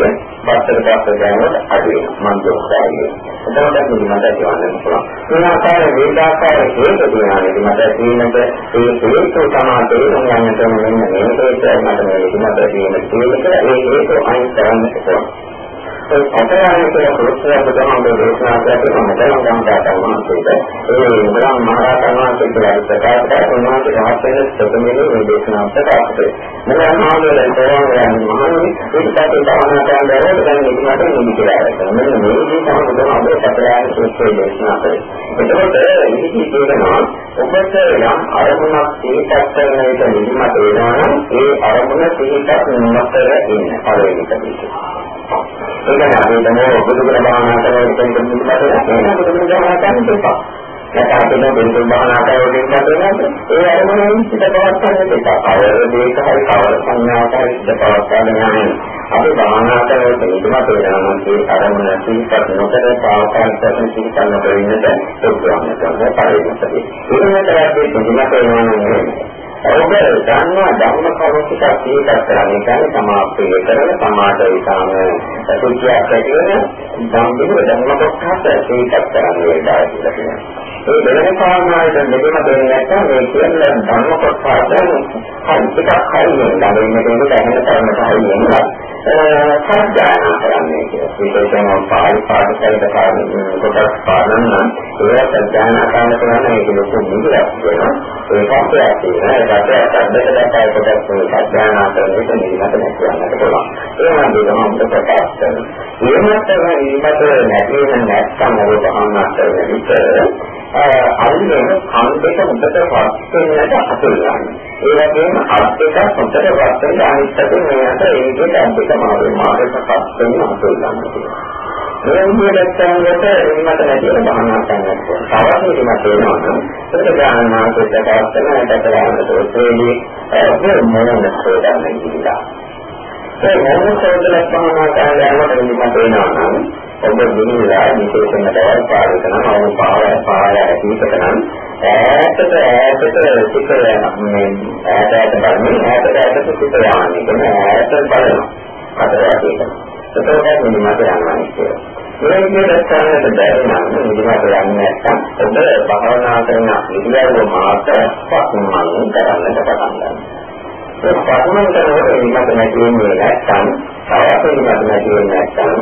පස්සට පස්සට යනකොට අඩු වෙනවා මන් දොස්සාරිය. එතකොට නිදිමත ඇති වෙන්න පුළුවන්. මේ ආකාරයේ වේදාකාර හේතු දෙනවා නිදිමත ඇති වෙනකොට ඒ හේතු තමයි තේරුම් ගන්නට මෙන්න මේ ඒක මට මේ විදිහට තියෙන තේරුමට ඒ හේතු අයින් කරන්න පුළුවන්. ඒ පතරානේ කියලා ප්‍රශ්නයක් බුදුහාමුදුරුවෝ දේශනා කරලා මතලම් ගන්නවා මාසෙට ඒ බුදුහාම මහරහතන් වහන්සේ කියලා ප්‍රකාශ කරලා උන්වහන්සේ රහතන් සතමනේ මේ දේශනාව ප්‍රකාශ කළේ. මම ආහාරයෙන් තෝරන මහණනි ඒකත් භාවනා කරන දවස් දැන් ඉක්මනට නිදි කියලා ගන්නවා. මෙන්න මේ විදිහට බුදුහාමුදුරුවෝ පතරානේ සූත්‍රය දේශනා කළේ. එතකොට ඉතිරි කියනවා ඔබට යම් අරමුණක් ඒකත් කරන එක නිදිමත වෙනවා නම් ඒ අරමුණ සිහිපත් නොකර ඉන්න පළවෙනි කඩේට. ඒක නෑ අපි තමයි බුදුගුණ භාවනා කරන කෙනෙක් නිදිමත වෙනවා. බුදුගුණ භාවනා කරන්න එපා. නැත්නම් අපිට බුදුගුණ භාවනා කරන කෙනෙක් නේද? ඒ අරමුණෙන් සිත පවත්වන්න එපා. කවර දෙයක හරි කවර සංඥාවක් හරි සිත පවත්වන්න නැහැ. අපි භාවනා කරන නිදිමත වෙනවා නම් ඒ අරමුණ සිහිපත් නොකර පාවකාරයෙන් සිහිපත් නොකර ඉන්නට උත්සාහ කරනවා. පරිණතයි. ඒකම තමයි නිදිමත වෙනවා නම් ඔබ දන්නවා ධර්ම කරුණික සීකත් කරන්නේ කියන්නේ සමාප්තිය කරන සමාද විසාම සුද්ධියක් ඇති වෙන ධම්මික ධර්ම කොටස සීකත් කරන්නේ දායකලා කියනවා. ඒ දෙවෙනි කාරණාවෙන් දෙකම දෙන්නේ නැත්නම් මේ කියන ධර්ම කොටස හරි ටිකක් හරියට ළඟින් මේක දැනෙන තරමට හරියට සංජානන කරන්නේ කියලා. විශේෂයෙන්ම පාරි පාඩකයක කාරණේ කොටස් පාඩන නම් ඒක සංජානන කරන කරන ඒක ලොකු නිදුරක් වෙනවා. ඒ පස්සේ ඇති රට අද්දක දැක්කයි කොටස් සංජානන කරන එක නිදිමත නැතිවන්නට පුළුවන්. ඒ වගේ තමයි ප්‍රකාශ කරනවා. එහෙමත් තමයි නිදිමත නැති වෙන නැත්නම් ඔබ භාවනා කරන විට අල්ලන කන් දෙක මුදට වත් වෙනට අතුල් ගන්න. ඒ වගේම අත් දෙක මුදට වත් වෙන අනිත් පැත්තේ මේකට ඒ විදිහට අත් දෙක මාරු මාරුට පත් වෙන අතුල් ගන්න පුළුවන්. ඒ විදිහට දැක්කම මට නැතිව බහනා කරන්න පුළුවන්. තවත් මේක වෙනවා නම් ඒක ගාන මාසෙට පස්සෙන් ඇටට ගන්න තෝරේදී ඒ මොනවාද සෝදාන්නේ කියලා. ඒ මොන සෝදලක් බහනා කරන්න යනකොට මේක වෙනවා නම් ඔබ දිනලා විශේෂයෙන්ම දවල් පාඩක නම් අවු පාය පාය ඇතිසක නම් ඈතට ඈතට සිත මේ ඈත ඈත බලන්නේ ඈතට ඈතට සිත යන්නේ කියන ඈත බලනවා අතරට ඒක. ඒකත් මෙන්න මට යනවා කියලා. මේ විදිහට ගන්නට බැරි නම් නිදිමත යන්නේ නැත්නම් ඔබ භාවනා කරන ඉරියව්ව මාත පස්මන් කරන්නට පටන් ගන්නවා. ඒ පස්මන් කරනකොට නිදිමත නැති වෙන්නේ නැත්නම් තවත් නිදිමත නැති වෙන්නේ නැත්නම්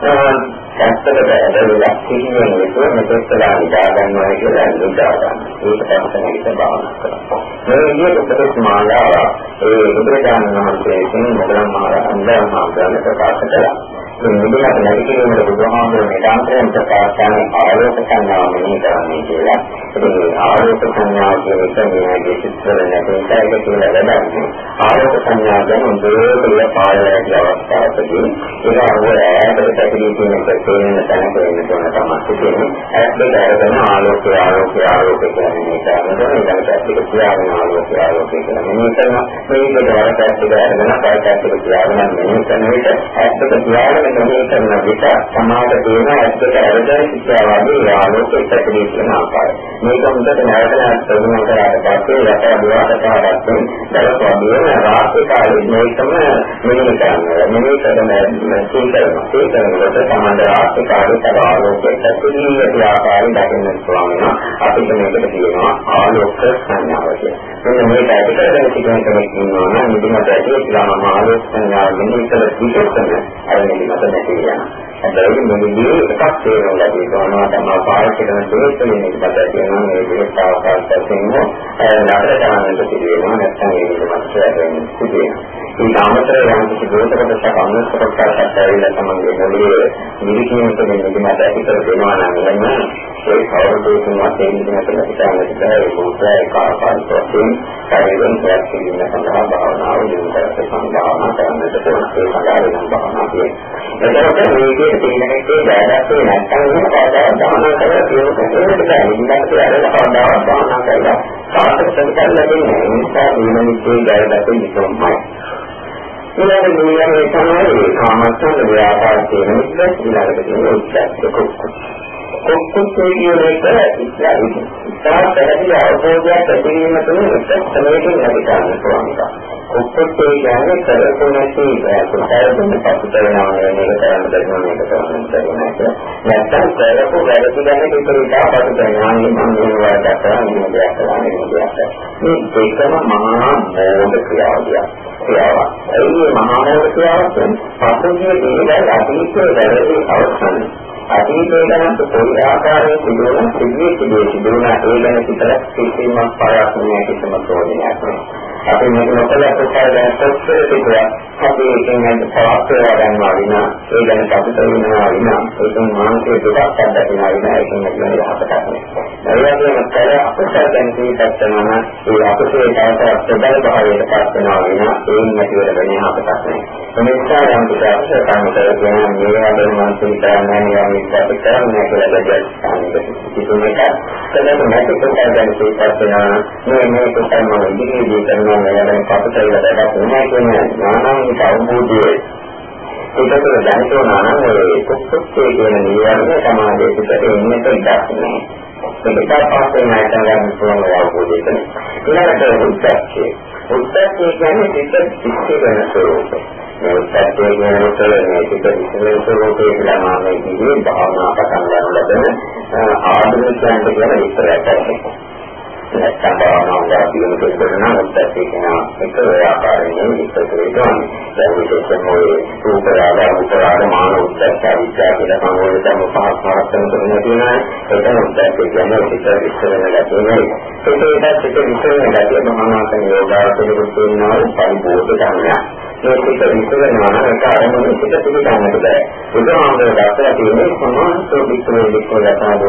Reverend ඇත්තට බැලුවා කිසිම විදිහක මෙතෙක්ලා නිදා ගන්නවා කියලා නිදා ගන්න. ඒක තමයි හිත භාවනා කරනවා. මේ විදිහට උපදේශ මාලාව ඒ බුදුරජාණන් වහන්සේගෙන් මොගලන් මහරහතන් වහන්සේ ප්‍රකාශ කළා. මේ නිදහස නැති කිරීමට බුදුහාමුදුරුවෝ නිදාන්තරයෙන් ප්‍රකාශ කරන ආලෝක සංඥාව මෙහි කරන්නේ කියලා. ඉතින් මේ ආලෝක සංඥාව කියන එක මේගේ චිත්‍රවල නැති නිසා ඒක කියලා වැඩන්නේ. ආලෝක සංඥාව ගැන උදේට පාඩලට අවස්ථාවකදී ඒක අර ඈතට පැතිරී තියෙන එක තේරෙන තැනක වෙන තෝරන තමයි තියෙන්නේ. ඇස් දෙක අරගෙන ආලෝකය ආලෝකය ආලෝකය කියන්නේ මේ කරනවා. ඊළඟට ඇස් දෙක තියාගෙන ආලෝකය ආලෝකය කියලා මෙහෙම කරනවා. මේකට වරකට ඇස් දෙක අරගෙන කායත් ඇස් දෙක තියාගෙන මෙහෙම කරන විට ඇස් දෙක තියාගෙන මෙහෙම කරන විට සමාද තේන ඇස් දෙක අරගෙන සිතාවගේ ආලෝකය පැතිරී තියෙන ආකාරය. මේක හොඳට නැවතලා ප්‍රගුණ කරාට පස්සේ රට දුරකට පාඩක්ෙන් දරපදින රාත්‍රී කාලේ මේකම මෙහෙම කරනවා. මෙහෙම කරන සීකරන සීකරනකොට සමාද රාත්‍රී කාලේ තව ආලෝකයක් පැතිරී යන ආකාරය දකින්න පුළුවන්. අපිට මේකට කියනවා ආලෝක සංඥාව කියලා. මෙන්න මේක ඇතිකරගෙන සිටින කෙනෙක් ඉන්නවා නම් නිදිමත ඇති වෙලාම ආලෝක සංඥාව මෙහෙම කළ විශේෂම අර නිදිමත නැති වෙනවා. හැබැයි මෙන්නේ එකක් තේරුම් ලැබෙනවා තමයි පාරකට තේරෙන්නේ නිදිමත කියනවා මේ විස්තරාවකාශයෙන් නතර කරන්නට සිදුවෙනවා නැත්නම් ඒ නිදිමත ඇතිවෙන්නේ සිදුවෙනවා. ඒ අමතර යම් කිසි දෝෂකට සම්බන්ධ කොටසක් ඇවිල්ලා තමයි මොළයේ නිදිමත නිදිමත ඇති කර දෙනවා නම් එන්න ඒ කවුරුතුම වශයෙන් නිදිමත නැති කරන්නට බැහැ ඒක උත්සාහය කාර්යකාරී වශයෙන් ශරීරයෙන් ප්‍රයත්න කිරීම සඳහා භාවනාව යොමු කරලා සම්භාවනා කරන්නට ඕන ඒ සඳහා වෙන භාවනා කියන්නේ. එතකොට මේකේ තේරෙන්නේ බෑදස්සේ නැත්නම් එහෙම කවදාවත් භාවනා කරලා තියෙන කෙනෙකුට බෑ. ඉන්නත් කියලා කවදාවත් භාවනා කරලා සාර්ථක ප්‍රතිඵල ලැබෙන්නේ නැහැ. ඒ නිසා මේ නිමිත්තේ ගයකට විතරමයි. ඊළඟ නියමයේ තමයි කාමස්තන ව්‍යාපාර කියන එක ඊළඟට තියෙන උත්සාහ කොක්කොත් කියන එක ඉස්සරහින් ඉස්සරහ පැහැදිලි අවබෝධයක් ඇතිවීම තුළ එක සමයකින් නැති කරන්න පුළුවන් එක. කොක්කොත් කියන්නේ කරපු නැති ප්‍රකාරයෙන් පසුතැවෙනවා මේක කරන්න බැරි මේක කරන්න බැරි නැත්නම් කරපු වැරදි ගැන කිසිවිට පසුතැවෙනවා මම මේ වරදක් කරා මේ දෙයක් කරා මේ දෙයක් කරා. මේ දෙකම මහා බෝධ ක්‍රියාවලියක්. ක්‍රියාවක්. ඒ මහා බෝධ ක්‍රියාවක් පසුගිය දේවල් අතීතයේ වැරදි අවසන් අතීතයේ ගැන කොයි ආකාරයෙන් සිදුවන සිදුවේ සිදුවේ සිදුවන ඒ ගැන විතරක් කිසිම පාරක් නෑ කිසිම ප්‍රයෝජනයක් නෑ. අපි මේක නොකල ප්‍රකාර දැන කොච්චර තිබුණා අපි ඒකෙන් පවත් ගන්නවා විනා ඒ ගැන කපිට වෙනවා විනා ඒකෙන් මානසික දුකක් අත්දකිනවා විනා ඒකෙන් නැතිවෙන යහපතක් නෑ. ඒ වගේම කල අපසර දැන තීපත්තනම ඒ අපසේ තවත ප්‍රබල භාවයට පත් වෙනවා විනා ඒන් නැතිවෙන වෙන යහපතක් නෑ. ඒ නිසා යම් කිසි අපසර කර්ම කරගෙන මේ වගේ මානසික කරන්නේ මේක කරන්නේ කියලා දැක්කම කිසිම එකක්. ඒකට නැති කොට දැන තීපත්තන මේ මේ කොට මම ඉදිරියේදී කරන කරනවා නේද කපටල වැඩක් නෑ කියන ඥානාන්විත අවබෝධයේ ඒකතර දැනතෝනා නම් ඒ කුක්කුත්තේ කියන නිවර්ණ සමාධිය පිටට එන්නට ඉඩක් නෑ. ඒක පස්සේ නැත්නම් ගන්න පුළුවන් අවබෝධය තමයි. ඊළඟට උත්සාහය. උත්සාහය කියන්නේ පිට පිට වෙන ස්වરૂපය. මේ උත්සාහය කියන්නේ මේ පිට පිට වෙන ස්වરૂපය කියලා මම කියන්නේ භාවනා පටන් ගන්න ලබන ආධුනිකයන්ට කියන ඉස්සරහට නැත්නම් භාවනාවක් දිනු කරන උත්සාහය කියන එක ආකාරයෙන් විස්තර කරනවා. දැන් විශේෂයෙන්ම ඔය රූපරාග උපරාග මාන උත්සාහ විචාර කියලා සමෝධ ධර්ම පහක් මාර්ගයෙන් කරන තියෙනවා. ඒක උත්සාහය කියන්නේ විස්තර විස්තර වෙන ගැටුනේ. ඒකේට පිට විස්තර වෙන ගැටිය මහානාසන යෝගාවචරයේ තියෙනවා පරිපෝෂ ධර්මයක්. මේ පිට විස්තර වෙනවා නම් ඒක අරමුණු පිට පිළිගන්නට බෑ. බුදුහාමුදුරුවෝ දැක්කලා තියෙන්නේ සමානසෝ විස්තර විස්තර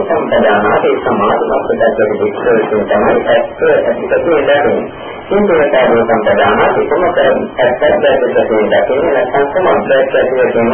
සම්පදානාදී සමාධි මතකයෙන් විස්තර තමයි ඇත්ත ඇත්තට දැනෙන්නේ. සිංහලතාවය සම්පදාන එකම ඇත්තට දැකලා තියෙන නැත්නම් සමස්තයක් ඇතුළේ තියෙන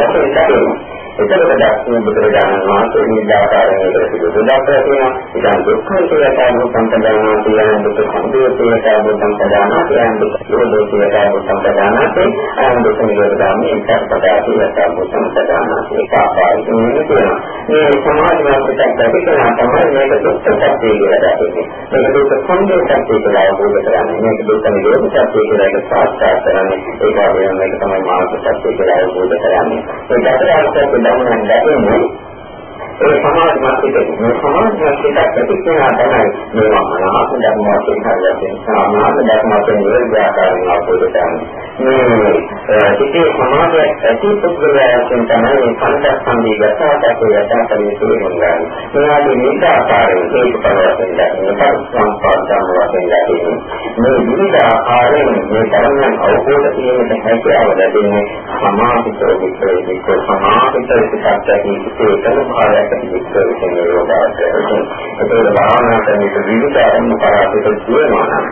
එක එතකොට දක්ෂින බුදුරජාණන් වහන්සේ නිදාකාරයෙන් සිදු දක්වලා තියෙනවා. ඉතින් දුක්ඛ සේයතාවු සම්පදාන කියන දුක සම්පේතේතාවු සම්පදාන කියන දුක යෝදේතාවු සම්පදාන කියන දුක නිරෝධාමී එකපදාති යතාවු සම්පදාන ඒක ආකාරයෙන් කියනවා. මේ සමාධි මාර්ගයක් දැකලා තමයි මේක දුක්ඛ සත්‍ය කියලා දකින්නේ. මේක දුක්ඛ සමුදය සත්‍ය කියලා අවබෝධ කරගන්නේ. මේක දුක්ඛ නිරෝධ සත්‍ය කියලා ඒක සාක්ෂාත් කරන්නේ. ඒක වගේම මේක තමයි මාර්ග සත්‍ය කියලා අවබෝධ කරගන්නේ. ඒ දතරාර්ථක ධර්මයන් දැකෙන්නේ ඒ සමාධි සමාධිමත් පිටේ මේ සමාධිමත් පිටක් ඇති කියන තමයි මේවා අනාත්ම ධර්ම වශයෙන් හරියට සාමාන්‍ය ධර්ම වශයෙන් නිර්ව්‍යාකාරයෙන් අවබෝධ කරගන්න මේ පිටේ සමාධිය ඇති පුද්ගලයන් තමයි පංචස්කන්ධය යථාර්ථය යථාර්ථයේ තේරුම් ගන්න. මේවාගේ මේක ආකාරයෙන් හේතුඵල වශයෙන් දකින්න සම්පාදම් වශයෙන් දකින්න. මේ විවිධ ආකාරයෙන් මේ ධර්මයන් අවබෝධ කිරීමට හැකියාව ලැබෙන්නේ සමාධිතෝ විස්තරයක සමාධිතෝ පිටක්කී ඒකම භාවයක් විස්තර කියන යෝගාවචරයෙන්. ඒකේ භාවනා කරන විවිධ අරමුණු කරාට තියෙනවා නම්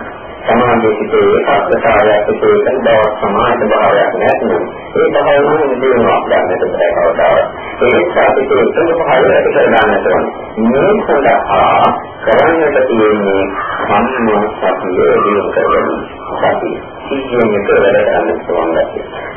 සමාධියේ සිටේ ඒකාග්‍රතාවයක් සිටේ බව සමාධි භාවයක් නැත්නම් ඒ භාවනාව නිදිනවා ගන්නට බෑ කවදාවත්. ඒ නිසා අපි ඒකම භාවයට කරගන්නට ඕනේ. මේ සඳහා කරන්නට තියෙන්නේ සම්මා සතිය දියුණු කරගන්න. සතිය. සිහියෙන් කරලා ගන්න ඕනේ.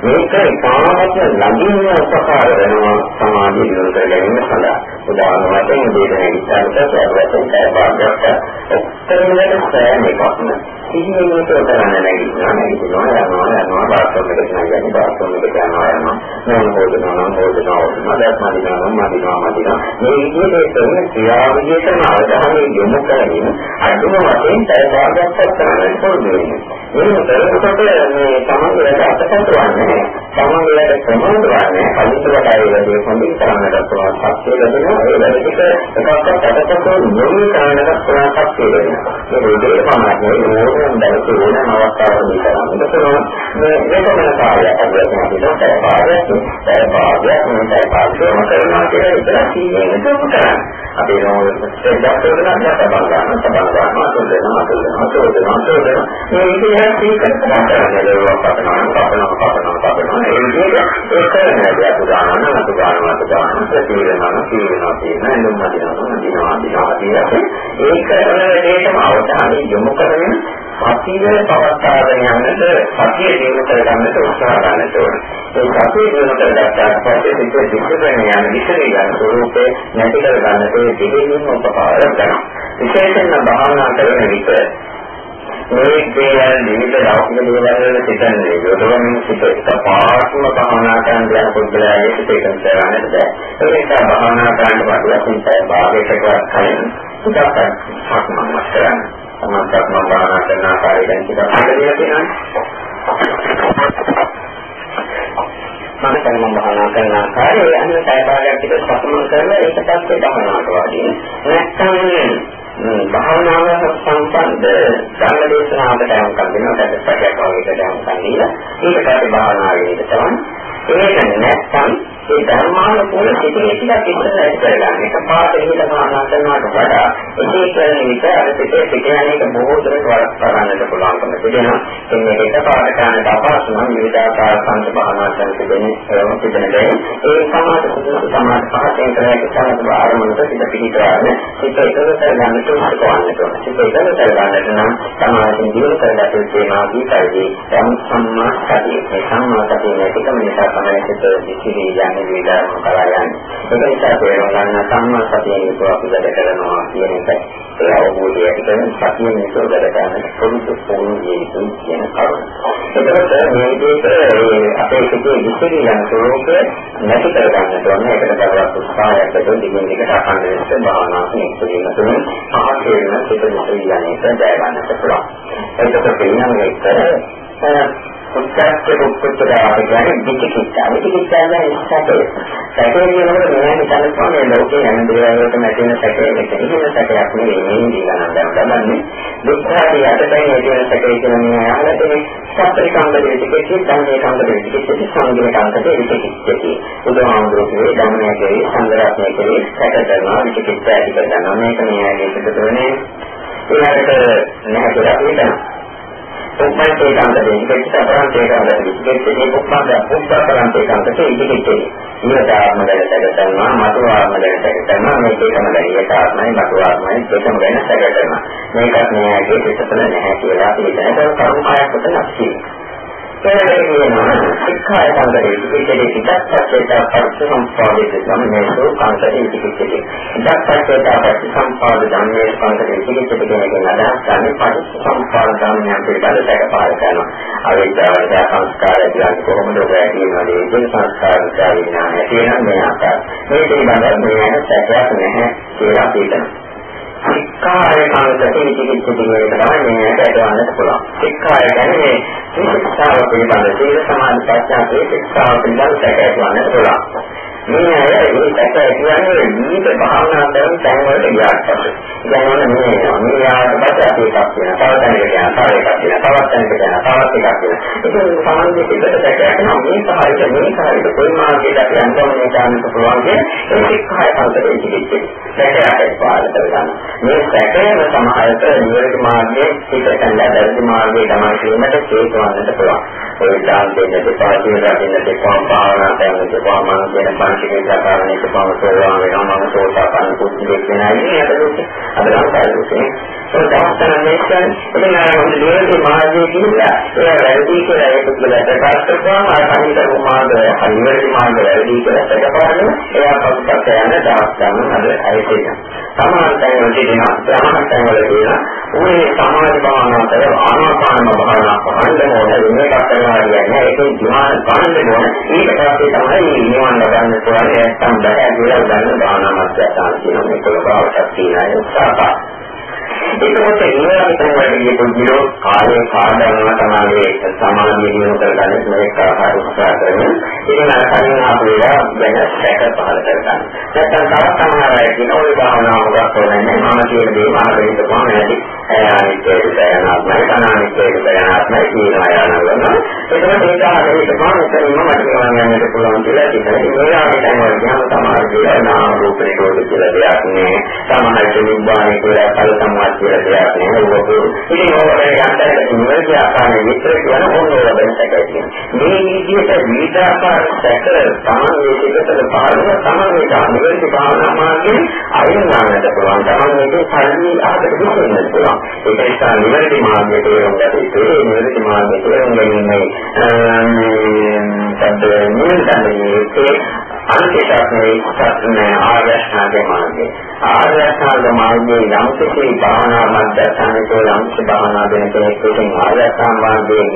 මේක ඉතාමත් ළඟින්ම උපකාර වෙනවා සමාධිය දියුණු කර ගැනීම සඳහා. උදාහරණ වශයෙන් දෙයක් හිතාගත්තොත් අපිට භාගයක් ඔක්කොම සෑම එකක්ම සිහියෙන් මේක කරන්න නැගිටිනවා නැගිටිනවා යනවා යනවා බාස්කට් එකට නැගිටිනවා බාස්කට් එකට යනවා යනවා නෝන හොදනවා නම් හොදනවා මදක් මදිනවා මදිනවා මදිනවා මේ විදිහට කරන ක්‍රියාවලියටම අවධානය යොමු කරමින් අඳුම වශයෙන් තය භාගයක් කරන්න පුරුදු වෙනවා මේක කරනකොට මේ තමන්ගේ අතපතවන්නේ තමන්ගේ ප්‍රමාණවන්නේ කලිතකට ආයෙදී හොඳින් කරන්නට පුළුවන් ශක්තිය ලැබෙනවා ඒ වැඩිට එකක්වත් අතපතව නොවි කරන්නට පුළුවන් ශක්තිය ලැබෙනවා මේ දෙකම තමයි ඕනෑම දැනට ඕනෑම අවස්ථාවකදී කරන්න පුළුවන්. මේ මේකම කාර්යයක් අපිට හිතට කාර්යයක් ඒ කාර්යයක් මේ කාර්යම කරනවා කියලා විතර කියන්නේ කරන්නේ. අපි නෝනෙත් දැක්කම නම් සබන් ගන්න සබන් ගන්න අතොල් දෙනවා අතොල් දෙනවා අතොල් දෙනවා අතොල් දෙනවා මේ විදිහට සීකර් කරන්නේ ලෝක පතනවා පතනවා පතනවා පතනවා ඒ විදිහට ඒ කරන්නේ දෙයක් උදාහරණ අතු ගන්නවා අතු ගන්නවා ප්‍රතිවිරණන තීරණා තීරණ එන්නුම් මදිනවා මදිනවා මදිනවා කියලා ඒක කරන දෙයකම අවධානය යොමු කරගෙන සතිය පවත්වාගෙන යන්නට සතිය දිනු කරගන්නට උත්සාහ ගන්නට ඕන. ඒ සතිය දිනු කරගත්තාට පස්සේ සිත දිගටම යන විශ්ලේෂණ යන ස්වરૂපේ නැති කර ගන්නට දෙහිමින් උපකාර කරනවා. විශේෂයෙන්ම භාවනා කරන විට මේ දේවල් විවිධ ලෞකික දේවල් වල සිටින්නේ යොදවමින් සිට එකපාරටම භාවනා කරන යන පුද්ගලයාගේ සිට එකම කරන්නට බෑ. ඒ නිසා භාවනා කරන්න පටලැසින් තය භාගයකට කලින් සුදක් සක්මන් කරන්න. සමස්තත්ම භාවනා කරන ආකාරය ගැන ටිකක් හඳලා තියෙනවා. මම කරන භාවනා කරන ආකාරය අන්න සයපාරයක් ටික සතුටුම කරලා ඒක පස්සේ භාවනාවට වඩින්න. නැත්නම් භාවනාව සම්බන්ධ ධර්ම දේශනාවකට යම් කන්දිනවා දැක්කපැයක් වගේ දෙයක් කන්දිලා ඊට පස්සේ භාවනාවේ ඉඳ තමයි ඒක නැත්නම් ඒ ධර්මානුකූල සිටිනේ ටිකක් ඉස්සරහට ඇති කරගන්න. එක පාට ඉහළ භාවනා කරනවට වඩා එසේ කරන විට අර සිටේ සිටින එක බොහෝ දුරට වළක්වා ගන්නට පුළුවන්කම තිබෙනවා. එන්නේ එක පාට කරන අපහසු නම් විවිධාකාර සංස භාවනා කරන තිබෙන ඒවා තිබෙනදී ඒ සමාජ සුදුසු සමාජ පහතෙන් කරගෙන සමත ආරමුණට සිට පිළිතරන සිට එකතු කරගන්නට උත්සාහ කරනවා. සිට එකතු කරගන්නට නම් සමාජයෙන් දියුණු කරගත යුතු මාර්ගී පරිදි සම්මා සතිය. මේ සම්මා සතිය නැතිකම නිසා තමයි සිට විසිරී යන්නේ. යන්නේ වේදාරම කරා යන්නේ. ඒක නිසා තේරුම් ගන්න සම්මා සතියෙන් යුතුව අපි වැඩ කරනවා කියන එක ඒ අවබෝධය ඇති කරගෙන සතියෙන් යුතුව වැඩ කරන පොදු පොණු ජීවිතය කියන කරුණ. එතකොට මේ විදිහට අපේ සිතේ විසිරී යන ස්වરૂප නැති කර ගන්නට ඕනේ. ඒකට කරවත් උත්සාහයක් දෙන්න දිගින් දිගට අඛණ්ඩ වෙන්න භාවනාවක් නිකුත් තුළින් පහත් වෙන සිත විසිරී යන එක දැය ගන්නට පුළුවන්. එතකොට කියන්නේ උත්සාහක උත්තරාට කියන්නේ විචිකිච්ඡා. විචිකිච්ඡා කියන්නේ සැකය. සැකය කියනකොට මෙයා හිතන්නේ කොහොමද ලෝකේ හැම දේවල්වලට නැතින සැකය මෙතන ඉන්න සැකයක් නෙවෙයි මේ දීගණන් ගමන්නේ. දුක්ඛාදී අතපැයි ඇතිවන සැකය කියන්නේ අහලතේ සත්‍රික අංග දෙකකේ ධම්මේ අංග දෙකකේ සංගීත අංග දෙකකේ. උදාහරණයක් ධම්මයේ සංග්‍රහණය කරේ සැක කරනවා විචිකිච්ඡා ඇති කරනවා මේක මෙයාගේ සිදුවන්නේ ඊළඟට නැහැ කියලා හිතනවා. උපමයි ඒකාන්තයෙන් ඉතින් අපරාන්ත ඒකාන්තයෙන් ඉතින් උපමාද උපකරන්ත ඒකාන්තයෙන් ඉතින් ඉවතාවම දැකලා කරනවා මතුවාම දැකලා කරනවා මේක එකම දැරියකාත්මයි මතුවාමයි දෙකම වෙනස කරනවා මේකත් මෙයාගේ පිටතල නැහැ කියලා අපි හිතන ඒක කර්මයක් උතන අපි සික්ඛාය සංගරේ ඉතිරි පිටක් පස්සේ පරිසම්පාදිත සම්මේසෝ කාන්තරේ ඉතිරි ඉදක්කේතාපටි සම්පාද ධම්මේ සංකේ පිළිච්ච කෙනෙක්ගෙන් අදහස් ගන්න පටිච්චසමුප්පාද ධර්මයන් පිළිබඳ සැකපාල කරනවා. අවිද්‍යාව සංස්කාරය කියන්නේ කොහොමද ඔය කියනවාද ඒ සංස්කාර විඥානය කියන මේ ආකාර. මේ පිළිබඳව මේ යන සැකයක් නැහැ කියලා හිතනවා. සික්ඛාය කාන්තේ පිළිච්ච කෙනෙක් තමයි මේකට ඇදවන්නට පුළුවන්. සික්ඛාය කියන්නේ ශික්ෂාව පිළිබඳ සීල සමාධි ප්‍රඥා ශික්ෂාව පිළිබඳ සැකයන්වන්නට පුළුවන්. මේ අය මේ සැක කියන්නේ ජීවිත භාවනා කරන තැන් වලට ගියාට පස්සේ. දැන් මේ මේ ආවට පස්සේ අපි එකක් වෙනවා. තව තැනකට යනවා. තව එකක් වෙනවා. තවත් තැනකට යනවා. තවත් එකක් වෙනවා. ඒක සාමාන්‍ය පිටට සැකයක් නම් මේ සහායක මේ සහායක කොයි මාර්ගයකට අපි අන්තෝනේ ගන්න පුළුවන් කියන්නේ ඒක කාය පන්තරේ ඉතිරිච්ච. සැකයක් පාඩ කරගන්න. මේ සැකයම සමහරට නිවැරදි මාර්ගයේ පිටට දැරි මාර්ගයේ තමයි කියන්නට හේතුවන්නට පුළුවන්. ඒ දාන්තේ දෙපා කියලා දෙන්න දෙපා භාවනා කරන දෙපා මන කියන පංචකේ සාකාරණයක පවතෝවා වෙනවා මම සෝතාපන්න කුද්ධියක් වෙනා ඉන්නේ අද අද ලංකාවේ ඒ දවස්තන මේකෙන් ඉතින් අර නිවැරදි මාර්ගයේ කියලා ඒ වැඩි කියලා ඒක කියලා ප්‍රකාශ කරපුවාම අර කණිතර මාර්ගය නිවැරදි මාර්ගය වැඩි කියලා සැකපාරන එයා පසුපස යන දවස් ගන්න අද ඇයිද සමාන තැන්වල තියෙනවා සමාන තැන්වල තියෙනවා උනේ සමාධි භාවනා කර ආනාපාන භාවනා පහළ මොන මේකක් කරනවා. කියන්නේ ඒකේ ධ්‍යාන පහළ මොන ඊට පස්සේ තමයි නිවන් ලබන්න පුළුවන් නැත්නම් බෑ කියලා ගන්න භාවනා මාත්‍යතාව කියන මේක ලබාවටක් තියෙන උත්සාහය එතකොට ඊළඟට තමයි පුදුලෝ කාලේ කාඩනවා තමයි සමාධිය දිනු කරගන්න මේක ආකාර උත්සාහ කරන. ඉතින් අර කලින් අපේලා වෙන සැක පහල කරගන්න. නැත්නම් තවත් සමහර අය කියන ඔය භාවනාව මොකක් කරන්නේ මම කියන දේ මම දෙන්න කොහොමද නැති. අනිත්‍යයට දැනනාත්මයි අනානිත්‍යයට දැනනාත්මයි කියනවා යනවා. එතකොට ඒක හරියට මම මෙතනම මට කියන්න යන්නට පුළුවන් කියලා හිතනවා. ඒ වගේ තමයි යම් සමහර දේවල් නාම රූප නිරෝධ කියලා දෙයක් නෑ. සමහර නිබ්බාන කියලා කල සම්මාද කියලා දෙයක් නෑ. ඒක ඉතින් ඕකට යන්නට ඉන්නේ ආකාරයේ විතර කියන ඕනෝල වෙනසක් මේ විදිහට විවිධාකාර සැක තමයි ඒකකට පාරම තමයි මේක නිවැරදි භාවනා මාර්ගයේ අයින් ගන්නට පුළුවන්. තමයි මේක පරිදි ආකට දෙන්න පුළුවන්. ඒක නිසා නිවැරදි මාර්ගයේ තේරුම් ගත යුතුයි. නිවැරදි මාර්ගයේ තේරුම් ගැනීමයි සම්පූර්ණ නිවැරදි අන්තිමට මේ සත්‍ය ආර්යශ්‍රාගේ මාර්ගය. ආර්යසාග මාර්ගයේ යම් කිසි භාවනා මධ්‍යස්ථානයේ යම් කිසි භාවනා දෙන කෙනෙක් විසින් ආර්යසාග මාර්ගයේ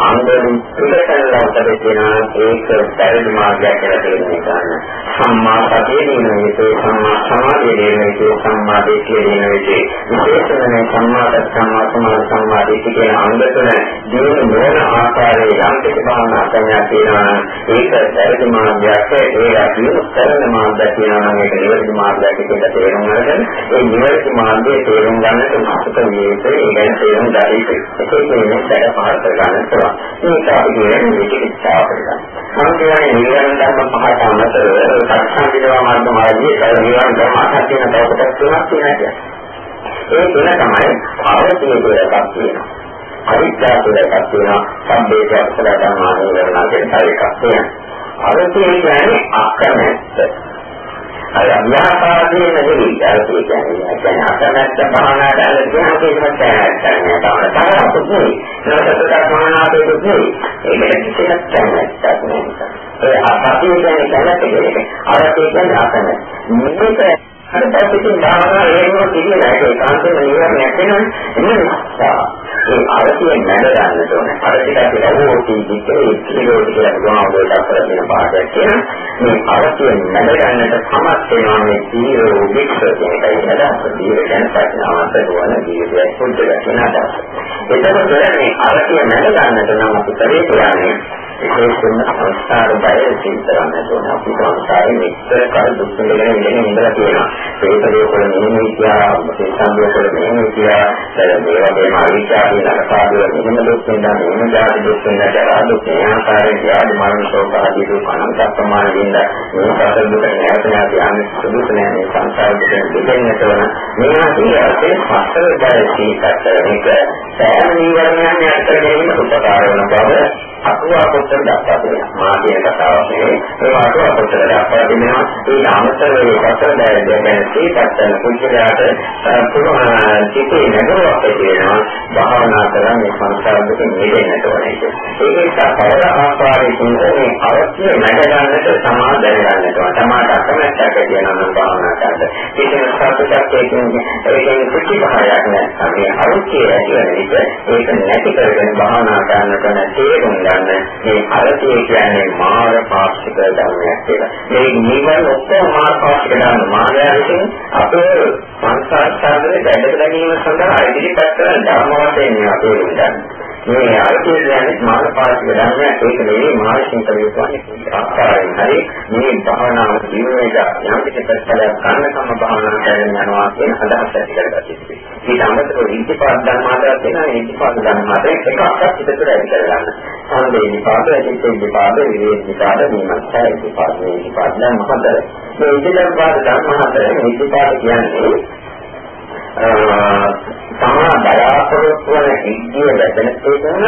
අංගයෙන් පිටකලවට තියෙන ඒක පරිදි මාර්ගයක් කියලා තේරුම් ගන්න. සම්මා සතිය දින විසේ සම්මා සමාධිය දින විසේ සම්මා දිට්ඨිය දින විසේ විශේෂයෙන්ම සම්මා සම්මා සමාධි සම්මා දිට්ඨිය කියන අංග තුන දිනු නොවන ආකාරයේ යම් කිසි භාවනා ක්‍රමයක් තියෙනවා ඒක පරිදි මාර්ගයක් ඒක දිනු කරන මාර්ගයක් තියෙනවා නම් ඒක නිවැරදි මාර්ගයක් කියලා තේරුම් අරගෙන ඒ නිවැරදි මාර්ගයේ තේරුම් ගන්නට උත්සුක වියේතේ ඒ ගැන තේරුම් ගන්න ඒක කියන්නේ සැක පහල කර ගන්න පුළුවන්. මේක අපි කියන්නේ විචිකිච්ඡාව කරගන්න. මම කියන්නේ නිවැරදි ධර්ම පහට අමතරව සත්‍යංගිකව මාර්ග මාර්ගයේ කල නිවැරදි ධර්ම අටක් තියෙන බවට තුනක් තියෙනවා. ඒ තුන තමයි ආරතිය කියලා එකක් තියෙනවා. අවිද්‍යාව කියලා එකක් තියෙනවා. සම්බේධය අසල ධර්මාන නිවැරදි කියන එකක් තියෙනවා. අරතිය කියන්නේ අකමැත්ත. අර ව්‍යාපාදයේ නෙවෙයි අර කියන්නේ කියන්නේ අකමැත්ත භාවනා කරන ධ්‍යාන කියනවත් නැහැ තරහකුත් නෙවෙයි නරකට භාවනාවේත් නෙවෙයි ඒකට කිසිවක් කැමැත්තක් නැහැ ඒ අපාතිය කියන්නේ කැමැත්ත කියන්නේ අර කියන්නේ අකමැත්ත මේක අර පැත්තකින් භාවනා වේගම කියන එක ඒකාන්තයෙන් නිවන නැතිනම් එන්නේ ඒ අරතිය නැද ගන්නට ඕනේ. අර ටිකක් කියලා ඕටි දිත්තේ කිලෝ කියලා ගොනවලට අපර දෙන පාඩයක් කියන මේ අරතිය නැද ගන්නට සමත් වෙනවා මේ සීරෝ වික්ෂ කියන එකයි අදහස. දීර්ඝ ගැන ප්‍රඥාවන්ත දුවන ජීවිතයක් පොඩ්ඩක් වෙන අදහස. එතකොට මේ අරතිය නැද ගන්නට නම් අපි කරේ කියන්නේ විශේෂයෙන්ම සංස්කාර බය සිතරන්න ඕන අපි සංස්කාරේ මෙච්චර කල් දුක් විඳගෙන ඉඳගෙන ඉඳලා තියෙනවා ඒකේ කොළ මෙහෙම කියා සංසන්දේ කොළ මෙහෙම කියා දැන් මේ වගේම අවිචාරී නරකාදුල මෙහෙම දුක් විඳලා මෙහෙම ජාති දුක් විඳලා ජරා දුක් මේ ආකාරයෙන් ජාති මරණ ශෝක ආදී දුක් අනන්ත ප්‍රමාණ විඳ මේ සතර දුක නැවත නැවත යන්නේ සුදුසු නෑ මේ සංසාර දුක දෙකෙන්නට වන මේවා කියන්නේ සතර බය සීතත් මේක සෑම නීවරණයන් යටතේ ගැනීම උපකාර වන බව අකුවා කොටර දක්වා දෙනවා. මා කියන කතාවක් නෙවෙයි. ඒ අකුවා කොටර දක්වා දෙනවා. ඒ ආමතර වේ කොටර දැන සීතත්තන කුජලයට පුළුවන් සිටේ නගරයක් තියෙනවා. භාවනා කරන මේ සංස්කාරයෙන් මිදෙන්නට ඕනේ. ඒක නිසා කවර ආකාරයකින් මේ අවශ්‍ය නැග ගන්නට සමාදැන ගන්නට ඕන. තමාට අකමැත්තක් තියෙනවා නම් භාවනා කරන්න. ඒක ඒකෙන් ඒකෙන් කුච්චිභාවයක් නැත්නම් මේ අරුචිය ඇති වෙන විට ඒක නැති කරගෙන භාවනා කරනකොට තේරුම් ගන්න මේ අරතිය කියන්නේ මාර පාක්ෂික ධර්මයක් කියලා. මේ නිවන ඔක්කොම මාර පාක්ෂික ධර්ම මාර්ගය විසින් අපේ සංසාර සාගරේ බැඳ ගැනීම සඳහා ඉදිරිපත් කරන ධර්ම වශයෙන් මේවා තේරුම් ගන්න. මේ අර්ථය කියන්නේ මානපාතික ධර්මයක් ඒක නෙවෙයි මානසික විශ්වාසයේ ආකාරයෙන් හරි මේ භාවනාව ජීවිතය යම් කිසි ප්‍රතිඵලයක් ගන්න සම භාවනා කරගෙන යනවා කියන අදහස ඇති කරගන්න. ඊට අමතරව ඉතිපාද ධර්මාදයක් වෙනවා ඉතිපාද ධර්මාදයක් එකක් පිටතට ඇති කරගන්න. සම්දේ ඉතිපාද ඉතිපාද විවේක ඉතිපාද මීමන්සා ඉතිපාද ඉතිපාද ධර්ම හතර. මේ ඉතිපාද ධර්ම හතර ඉතිපාද කියන්නේ තමා බලාපොරොත්තු වන ඉද්ධිය වැදෙන තේරුම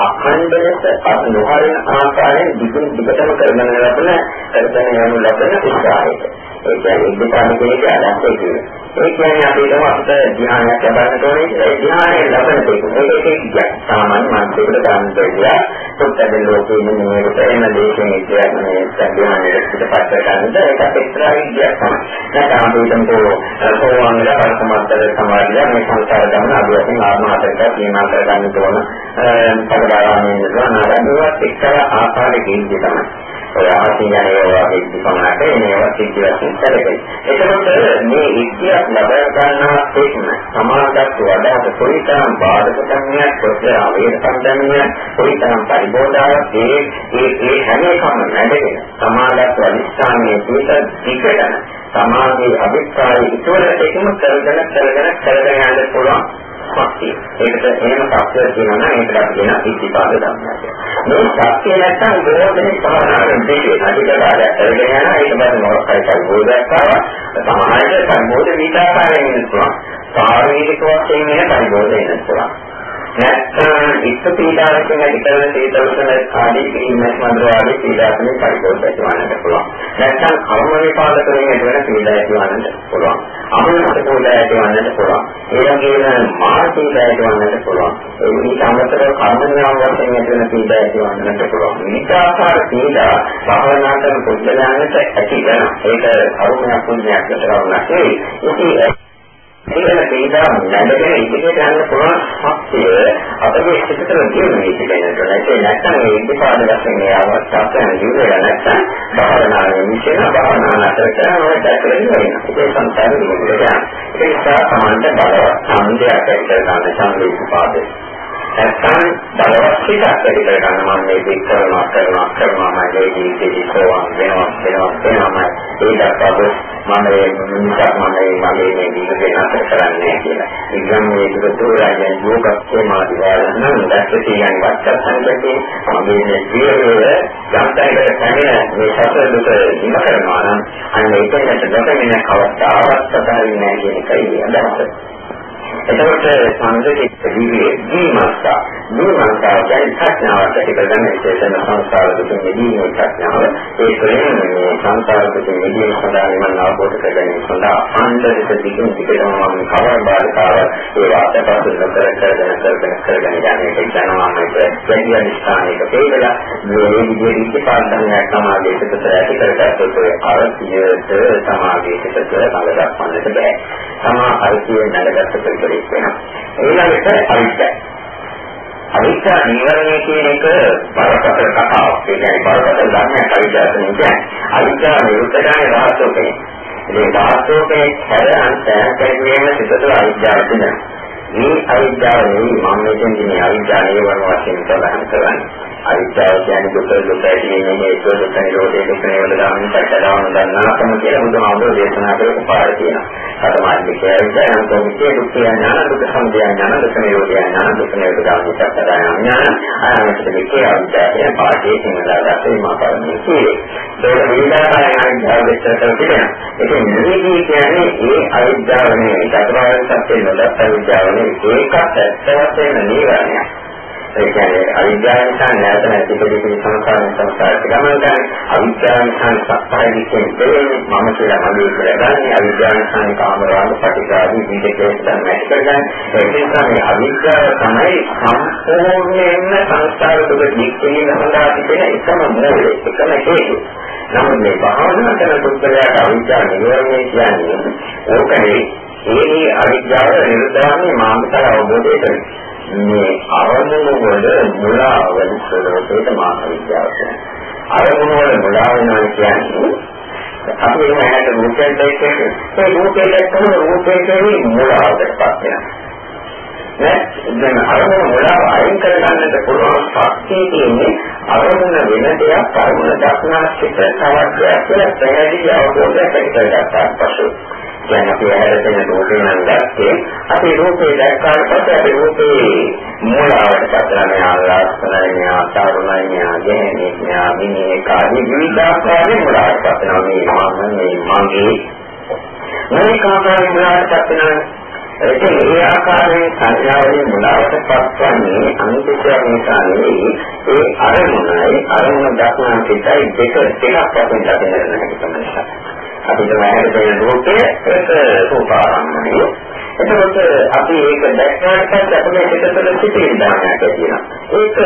අඛණ්ඩ ලෙස නොහරින ආකාරයෙන් දිගින් දිගටම කරගෙන ලබන කරගෙන යනු ලබන උත්සාහයයි. ඒ කියන්නේ ඉද්ධිපාද කියන්නේ අදහස් කියන්නේ. ඒ කියන්නේ අපි හිතමු අපිට ධ්‍යානයක් ලබන්න ඕනේ ඒ ධ්‍යානය ලබන දෙක. ඒක ඒක සාමාන්‍ය මානසිකට ගන්න දෙයක්. පොත්තේ ලෝකේ ඉන්න මේකට එන දේශේ කියන්නේ ධ්‍යානයේ පිටපත් කරගන්නද ඒකත් එක්තරා විද්‍යාවක් තමයි. නැත්නම් අපි හිතමු සෝවාන්ලා පරසමත්තර සමාධිය මේ සංසාර ගමන අභියසින් ආත්මහතක සීමා කරගන්න ඕන. පරිබාරාමයෙන් නරන ඒවත් එක්තරා ආකාරයකින් තමයි. ඔය ආසියන ඒවා පිළිපමනට මේවා සිද්ධ වශයෙන් කරගෙන. එතකොට මේ ඉක්තියක් ලබා ගන්නවා තේින්න සමාජගත වඩාත් කොයිතරම් බාධක ධර්මයක් කොච්චර අවේද සම්දන්නයක් කොයිතරම් පරිබෝධාවක් ඒ ඒ ඒ හැම එකම නැදගෙන සමාජගත අනිස්ථානයේ පිට පිටකන සමාජයේ අභිප්‍රාය ඉතවර එකම කරගෙන කරගෙන කරගෙන යන්න පුළුවන් ශක්තිය. ඒකට එහෙම ශක්තිය කියනවා නම් ඒකට අපි කියන ඉතිපාද ධර්මයක්. මේ ශක්තිය නැත්තම් විරෝධනේ සමානාවෙන් දෙකේ අධිකාරය කරගෙන යනවා ඒක බඳ මොකක් හරි පරිබෝධයක් ආවා. සමාජයේ පරිබෝධ විචාරයෙන් ඉන්න පුළුවන්. සාරීරික වශයෙන් එන පරිබෝධය එන්න පුළුවන්. නැත්නම් ඉස්ස පීඩාවකින් ඇති කරන සීතලසන ආදී කිරීමක් මන්ද්‍රවාදී පීඩාවකින් පරිපෝෂ ඇතිවන්නට පුළුවන්. නැත්නම් කර්ම විපාක කරගෙන ඇතිවන පීඩා ඇතිවන්නට පුළුවන්. අමනස පීඩා ඇතිවන්නට පුළුවන්. ඒ වගේම මාන පීඩා ඇතිවන්නට පුළුවන්. ඒ විදිහට අමතරව කර්ම ඥාන වශයෙන් ඇතිවන පීඩා ඇතිවන්නට පුළුවන්. මේක ආකාර පීඩා භාවනා කරන පුද්ගලයන්ට ඇති වෙනවා. ඒක කර්මයක් පුණ්‍යයක් කරනවා නෙවෙයි. ඉතින් ඒකල තේදා නැදගෙන ඉදිරියට යන්න පුළුවන් ශක්තිය අපේ සිතට තියෙනවා කියනකොට ඒක නැත්තම් ඒ ඉතිපාද වශයෙන් මේ අවස්ථාවෙන් ජීවිතය නැත්තම් භාවනාවේ විශේෂ භාවනා නතර කරන ඔය දැකලා ඉන්නවා ඒක සංසාරේ නිකුත් යන ඒ නිසා සමාන්ත බලවත් සම්දයක් ඇති කරගන්න සංවේදීපාදේ නැත්නම් බලවත් හිතක් ඇති කරගන්න මම මේ දෙක කරනවා කරනවා කරනවා මගේ ජීවිතේ සෝවාන් වෙනවා වෙනවා වෙනවා ඒ දක්වාද මම මේ මිනිසා මම මගේ මේ ජීවිතේ නතර කරන්නේ කියලා. ඉතින් මේ දුරාජයන් යෝගක්ෂේ මාදිවාල නම් දැක්කේ කියන්නේ වත්තසංගතේ මගේ මේ ජීවිතේ යම්තයකට පැමිණ මේ සතර දුක ඉම කරනවා නම් අන්න ඒකකට නොපෙනෙන කවදාවත් සදාරින්නේ නැහැ කියන එකයි අදහස. එතකොට සංගතික දීවේ දීමස්සා දීමස්සා කියන්නේ ප්‍රඥාවට පිටකගෙන විශේෂම සංස්කාර දුකින් මිදීමේ ප්‍රඥාව ඒ කියන්නේ මේ සංස්කාර දුකින් මිදීම සඳහා නිවන් අවබෝධ කර ගැනීම සඳහා අන්තරික දිගින් දිගටම මම කවර බාධකාව ඒ වාතපත් නොකර කරගෙන කරගෙන කරගෙන යන්නේ කියනවා මේක වැඩි අනිස්ථානික වේදලා මේ විදිහේ ඉතිපාදනයක් සමාගයේ පිටත ඇති කරගත්තොත් අරතියට සමාගයේ පිටත කල දක්වන්නට බෑ. තමා අරතිය නැඩගත්ත කෙනෙක් වෙනවා. ඊළඟට අවිද්‍යාව. අවිද්‍යා නිවරණය කියන එක බරපතල කතාවක්. ඒ කියන්නේ බරපතල ධර්මයක් අවිද්‍යාව කියන්නේ. අවිද්‍යාව නිරුද්ධ කරන්නේ රහසෝකේ. මේ රහසෝකේ හැරෙන් සෑහකේම සිදුව අවිද්‍යාව තියෙනවා. මේ අවිද්‍යාව නෙවෙයි මම මෙතෙන්දී මේ අවිද්‍යාව නිවරණ වශයෙන් සඳහන් කරන්නේ. අවිද්‍යාව කියන්නේ දුක දුක ඇතිවීමේ හේතුව දුක නිරෝධයේ දුක නිරෝධ ගාමී සත්‍යදාන දන්නාකම කියලා බුදුහාමුදුරේ දේශනා කරපු පාඩ තියෙනවා. කතමාන්තිකය විද්‍යාව කොමිතේ දුක් ඥාන දුක සමුදය ඥාන දුක නිරෝධය ඥාන දුක නිරෝධ ගාමී සත්‍යදාන ඥාන ආයතන දෙකේ අවිද්‍යාවේ පාඩේ සිංහදාගත්තේ මාපාරමී කියේ. ඒක විද්‍යාවයන් අවිද්‍යාව විස්තර කරලා ඒක නිරෝධී කියන්නේ ඒ අවිද්‍යාව නෙවෙයි චතුරාර්ය සත්‍ය නොදත් අවිද්‍යාව නෙවෙයි ඒකත් ඇත්ත වශයෙන්ම නීවරණයක්. ඒ කියන්නේ අවිද්‍යාව නිසා නැවත නැති දෙකේ සංස්කාරයෙන් සංස්කාරයට ගමන ගන්න අවිද්‍යාව නිසා සත්‍යය විසින් දෙන්නේ මම කියලා මගේ කියලා ගන්න. අවිද්‍යාව නිසා කාමරාග පටිඝාදී විදකේ තමයි කරගන්න. ඒ නිසා මේ අවිද්‍යාව තමයි සම්පූර්ණයෙන්ම සංස්කාර දුක දික්කේ සඳහා තිබෙන එකම මූලය එකම හේතුව නමුත් මේ භාවනා කරන පුද්ගලයාට අවිද්‍යාව නිවර්ණය කියන්නේ ඕකනේ. ඒ අවිද්‍යාව නිරුද්ධවන්නේ මානසික අවබෝධයට මේ අරමුණු වල මුලා වෙන ස්වරූපයට මානසික විද්‍යාව කියන්නේ. අරමුණු වල මුලා වෙනවා කියන්නේ අපි එහෙමකට රූපයෙන් දැක්කේ ඒ රූපයෙන් දැක්කම රූපේ කියන්නේ මුලාවටපත් වෙනවා. දැන් අරමුණ මුලාව අයින් කරගන්නට පුළුවන් ශක්තිය තියෙන්නේ අරමුණ වෙන දෙයක් අරමුණ දක්නා සිට තවත් දෙයක් කියලා පැහැදිලි අවබෝධයක් ඇති කරගත්තා. පසු දැන් අපි ඇහැර තියෙන රූපේ නම් දැක්කේ අපි රූපේ දැක්කාට පස්සේ අපි රූපේ මූලාවට පතරන්නේ ආලාස්තනයි ආසාරුණයි ඥානයේ ඥානිනේ කාදී විවිධාකාරයේ මූලාවට පතරනවා මේ මම මේ මගේ. මේ කාකාරයේ මූලාවට පතරනවා ඒක මේ ආකාරයෙන් සංඥාවේ මුලාවට පත්වන්නේ අනිත්‍යයක් නිසා නෙවෙයි ඒ අරමුණයි අරමුණ දක්නා සිතයි දෙක දෙකක් වශයෙන් දකින්න නැහැ තමයි. අපිට වැහැර දෙන රූපයේ ඒක රූපාරම්මණය එතකොට අපි ඒක දැක්කාට පස්සේ අපේ පිටතට සිටින දානයක් තියෙනවා. ඒක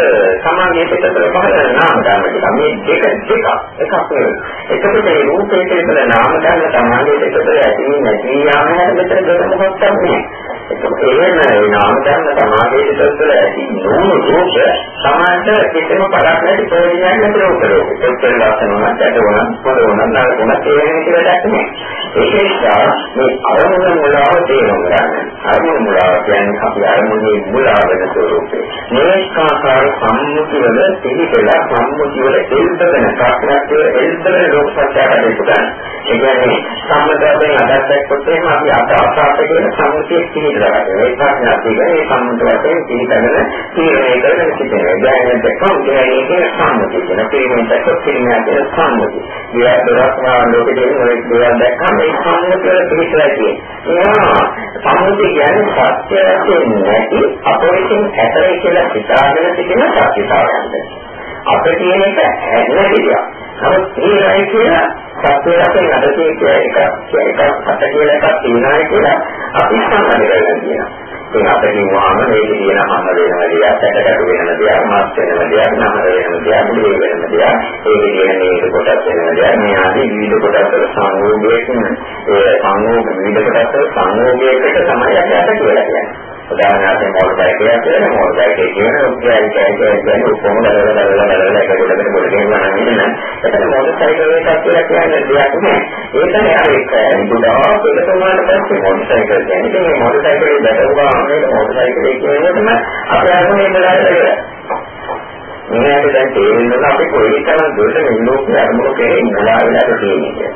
සමාගයේ පිටතට පහළ නාම ධර්ම ටික. මේ දෙක දෙක එකක් නෙවෙයි. එතකොට මේ රූපයේ පිටතට නාම ධර්ම සමාගයේ පිටතට ඇති නැති යාමකට මෙතන දෙක මොකක්ද නැහැ. එතකොට එහෙම ඒ නාම ධර්ම සමාගයේ පිටතට ඇති නෝන රූප සමාජ කිසිම පරක් නැති ප්‍රයෝජනයක් නැති රූප. ඒකෙන් ලක්ෂණ නැත්නම් වුණා පොළ වුණා නරකුණා ඒ වෙන විදිහට නැහැ. ඒක නිසා මේ අරමුණ මුලාව තේරුම් ගන්න ගන්න. අරමුණු මුලාව කියන්නේ අපි අරමුණේ මුලා වෙන ස්වરૂපේ. මේකාකාර සම්මුති වල පිළිපෙලා සම්මුති වල එල්බගෙන කාක්‍රාත්‍ය එල්බගෙන ලෝක සත්‍යයට දෙන්න. ඒ කියන්නේ සම්මතයෙන් අදහසක් කොටේම අපි අදාසාත කියන සම්මුතිය පිළිදරගන්න. ඒ ප්‍රශ්න කියන්නේ සම්මුත වශයෙන් පිළිගන්න තීරණය කරගෙන සිටිනවා. දැන් දෙකම කියන්නේ කියන සම්මුතිය කියන පිළිවෙලට කොටින්නා කියන සම්මුතිය. ඒ දරස්නා ලෝකයේ ඔය දේවල් දැක්කම ඒ සම්මුතිය වල පිළිසලා තියෙනවා. සම්මුතිය කියන්නේ සත්‍ය වශයෙන් නැති අපරිසින් ඇතරේ කියලා හිතාගෙන සිටින සත්‍යතාවයන්ද. අපේ තියෙන එක නැති දෙයක්. නමුත් ඒයි කියලා සත්‍ය වශයෙන් අදදී කියලා එක එක අත කියලා එකක් තියෙනවා කියලා අපි සම්බන්ධ කරගෙන තියෙනවා. ඉතින් අපිට වහම මේක කියන හැම වෙනම දෙයක්, ඇටකට වෙනම දෙයක්, මාස් වෙනම දෙයක්, නහර වෙනම දෙයක්, මේ වෙනම දෙයක්, ඒක කියන මේක කොටස් වෙනම දෙයක්, මේ ආදී විවිධ කොටස් වල සංයෝගයකින් ඒ සංයෝග විවිධ කොටස් වල සංයෝගයකට තමයි අපි අත කියලා කියන්නේ. උදාහරණයක් මොකද කියලා කියන මොකද කියන උත්තරය කියන්නේ උපම දරල දරල දරල එක කොටකට පොඩි ගන්නවා නේද? එතන මොකද සයිකල් එකක් කියලා කියන්නේ දෙයක් නෑ. ඒක නෑ අර එක බුදා ඒක තමයි පස්සේ මොකද සයිකල් කියන්නේ. මේ මොකද සයිකල් දැකපුවා මේ මොකද සයිකල් කියනකොටම අපේ අරමුණේ ඉඳලා මේකට දැන් තේරෙනවා අපි කොයි තරම් දුරට මේ ලෝකයේ අරමුණු කෙරේ ඉඳලා වෙලාද තියෙන්නේ.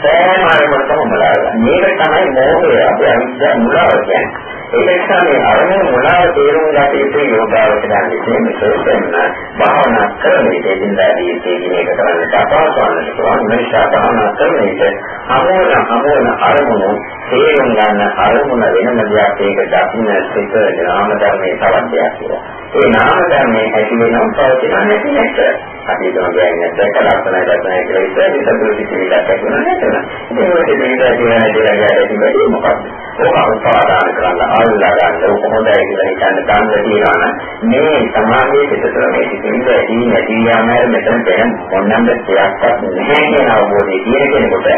සෑම අරමුණකම මුලාව. මේක තමයි මෝහය අපේ අවිද්‍යාව මුලාව කියන්නේ. ඒක නිසා මේ අරමුණ මොනවාද තේරුම් ගත යුතු යෝගාවචරයන් විසින් විශේෂයෙන්ම භාවනා කරන විදිහටදී කියන එක කරන්න තපාසවන්නට පුළුවන් නිසා භාවනා කරන විට අමෝන අමෝන අරමුණ තේරුම් ගන්න අරමුණ වෙනම දෙයක් ඒක දකින්න සිත නාම ධර්මයේ තවත් දෙයක් කියලා. ඒ නාම ධර්මයේ ඇති වෙනව පවතින නැති නැත. අපි හිතමු කියන්නේ දැකලාපනයි දැක්නයි කියලා ඉතින් ඒක පිළිවිලක් ඇතිවෙන නැතන. ඉතින් ඔය දෙවිදා කියන දේ ගැටි මොකක්ද? ඕක උපාදාන කරලා අල්ලා ගන්න කොහොමදයි කියලා හිතන්න ගන්න තියනවා මේ සමාජයේ පිටතට මේ සිතිවිලි ඇති නැති යාම මෙතන දැන් මොනනම් දෙයක්වත් නැහැ කියන අවබෝධය තියෙන කෙනෙකුට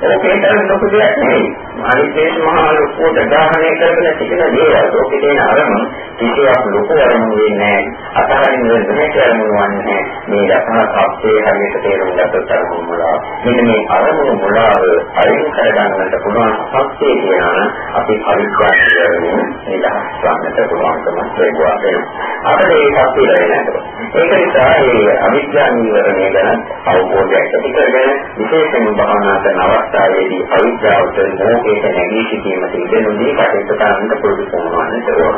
ඒකේ තරම් ලොකු දෙයක් නෙවෙයි. අනිත් දේශ මහා ලොකුට ග්‍රහණය කරගෙන සිටින දේවල් ඔකේ තියෙන අරමුණ කිසියක් ලොකු අරමුණ වෙන්නේ නැහැ. අතහරින්න වෙන්නේ අරමුණ වන්නේ මේ දක්වන සත්‍යයේ හරියට තේරුම් ගත්තොත් අරමුණ මුලා. මෙන්න මේ අරමුණ මුලාව අයින් කරගන්නට පුළුවන් සත්‍යය කියනවා අපි පරිත්‍යාගයෙන් නිදහස් ගන්නට පුළුවන්කම ලැබුවා වෙනවා. අපිට ඒ සත්‍යය ලැබෙනවා. ඒක නිසා මේ අවිද්‍යා නිවරණය ගැන අවබෝධයක් ඇති කරගෙන විශේෂයෙන්ම භාවනා කරන අවස්ථාවේදී අවිද්‍යාවට මොහේට නැගී සිටීමට ඉඩ නොදී කටයුතු කරන්න පුරුදු කරනවාට ඕන.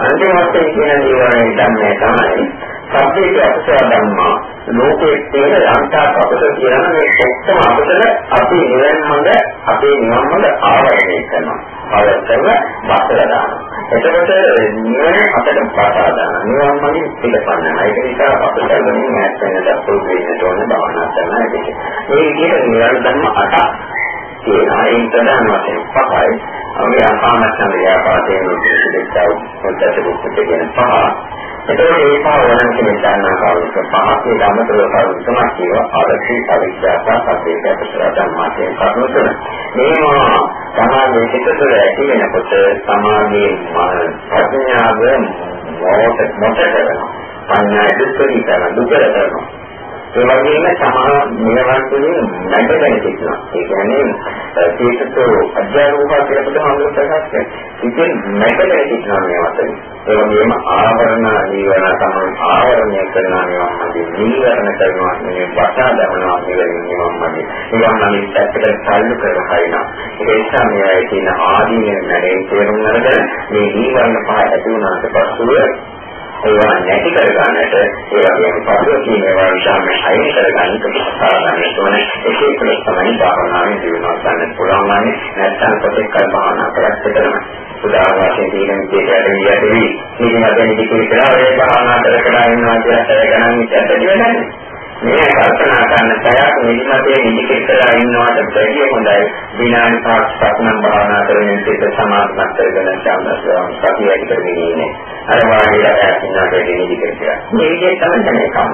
අන්තිම වශයෙන් කියන නිවරණය ධර්මය තමයි සබ්බේ අකුසල ධම්මා ලෝකයේ තියෙන යන්තා අපස කියන මේ ඔක්කොම අපසල අපි නිවන් මඟ අපේ නිවන් මඟ ආවරණය කරනවා. ආවරණය කරලා බාහිර දානවා. එතකොට නිවන අපිට පාසා දානවා. නිවන් මඟින් පිළිපන්නනවා. ඒක නිසා අපසල වලින් ඈත් වෙන දක්වපු වෙන්න ඕන භවනා කරනවා. මේ විදිහට නිවන් ධර්ම අටක් තියෙනවා. ඒ ප්‍රධාන වශයෙන් පහයි. අපි අපාමච්ඡන්ද ව්‍යාපාදයෙන් උපදෙස්තාව පොතට පුස්තක කියන පහ. එතකොට මේ පහ වරන් කෙනෙක් ගන්නා කාලයක පහේ ළමතර කරුණක් කියව ආරක්ෂි අවිද්‍යාව සත්‍යයට ප්‍රසාර ධර්මයෙන් කරුණු තුන. මේවා සමාජ තමාගේ සිත තුළ ඇති වෙනකොට සමාධියේ ප්‍රඥාව මොහොත මොහොත කරනවා. පඤ්ඤා දුක්ඛී කරන දුක කරනවා. ඒ වගේම සමහර මේවා තුළින් නැටගෙන සිටිනවා. ඒ කියන්නේ තීසතු අධ්‍යාරෝප කියලා බුදුහාමුදුරුවෝ ප්‍රකාශ කරනවා. ඉතින් නැටගෙන සිටිනවා මේවා තුළින්. ඒ වගේම ආවරණ නීවරණ තමයි ආවරණය කරනවා මේවා මැදි නීවරණ කරනවා මේ වටා දමනවා කියලා මැදි. ඒවා නම් පැත්තකට සල්ලු කරලා හරිනවා. ඒ නිසා මේවායේ තියෙන ආදීන නැරේ තේරුම් අරගෙන මේ නීවරණ පහ ඇති වුණාට පස්සෙ ඒවා නැති කර ගන්නට ඒ වගේම පසුව කියන ඒවා විශාල අයින් කර ගන්න ප්‍රතිස්ථාප ගන්න ඕනේ. ඒකේ තුළ තමයි භාවනාවේ දියුණුව ගන්න පුළුවන් වන්නේ. නැත්නම් ප්‍රතිකල් භාවනා කරත් විතරම උදාහරණ වශයෙන් දීගෙන කීයට වියදී මේක මතෙන් ඉතිරි කරලා ඒ භාවනා කර කර ඉන්නවා කියලා ගණන් ඉස්සරට දිවෙන්නේ මේ කල්පනා කරන සයක් නිදිමතේ නිදිකෙලා ඉන්නවට බැහැ හොඳයි. විනාඩි 5ක් සක්මන් භාවනා කරමින් සිත සමාධිමත් කරගෙන සම්පූර්ණ සතිය ඇති කරගෙන ඉන්නේ. අර වාගේ රැකිනාට නිදිකෙලා මේ විදිහට තමයි තමයි කම.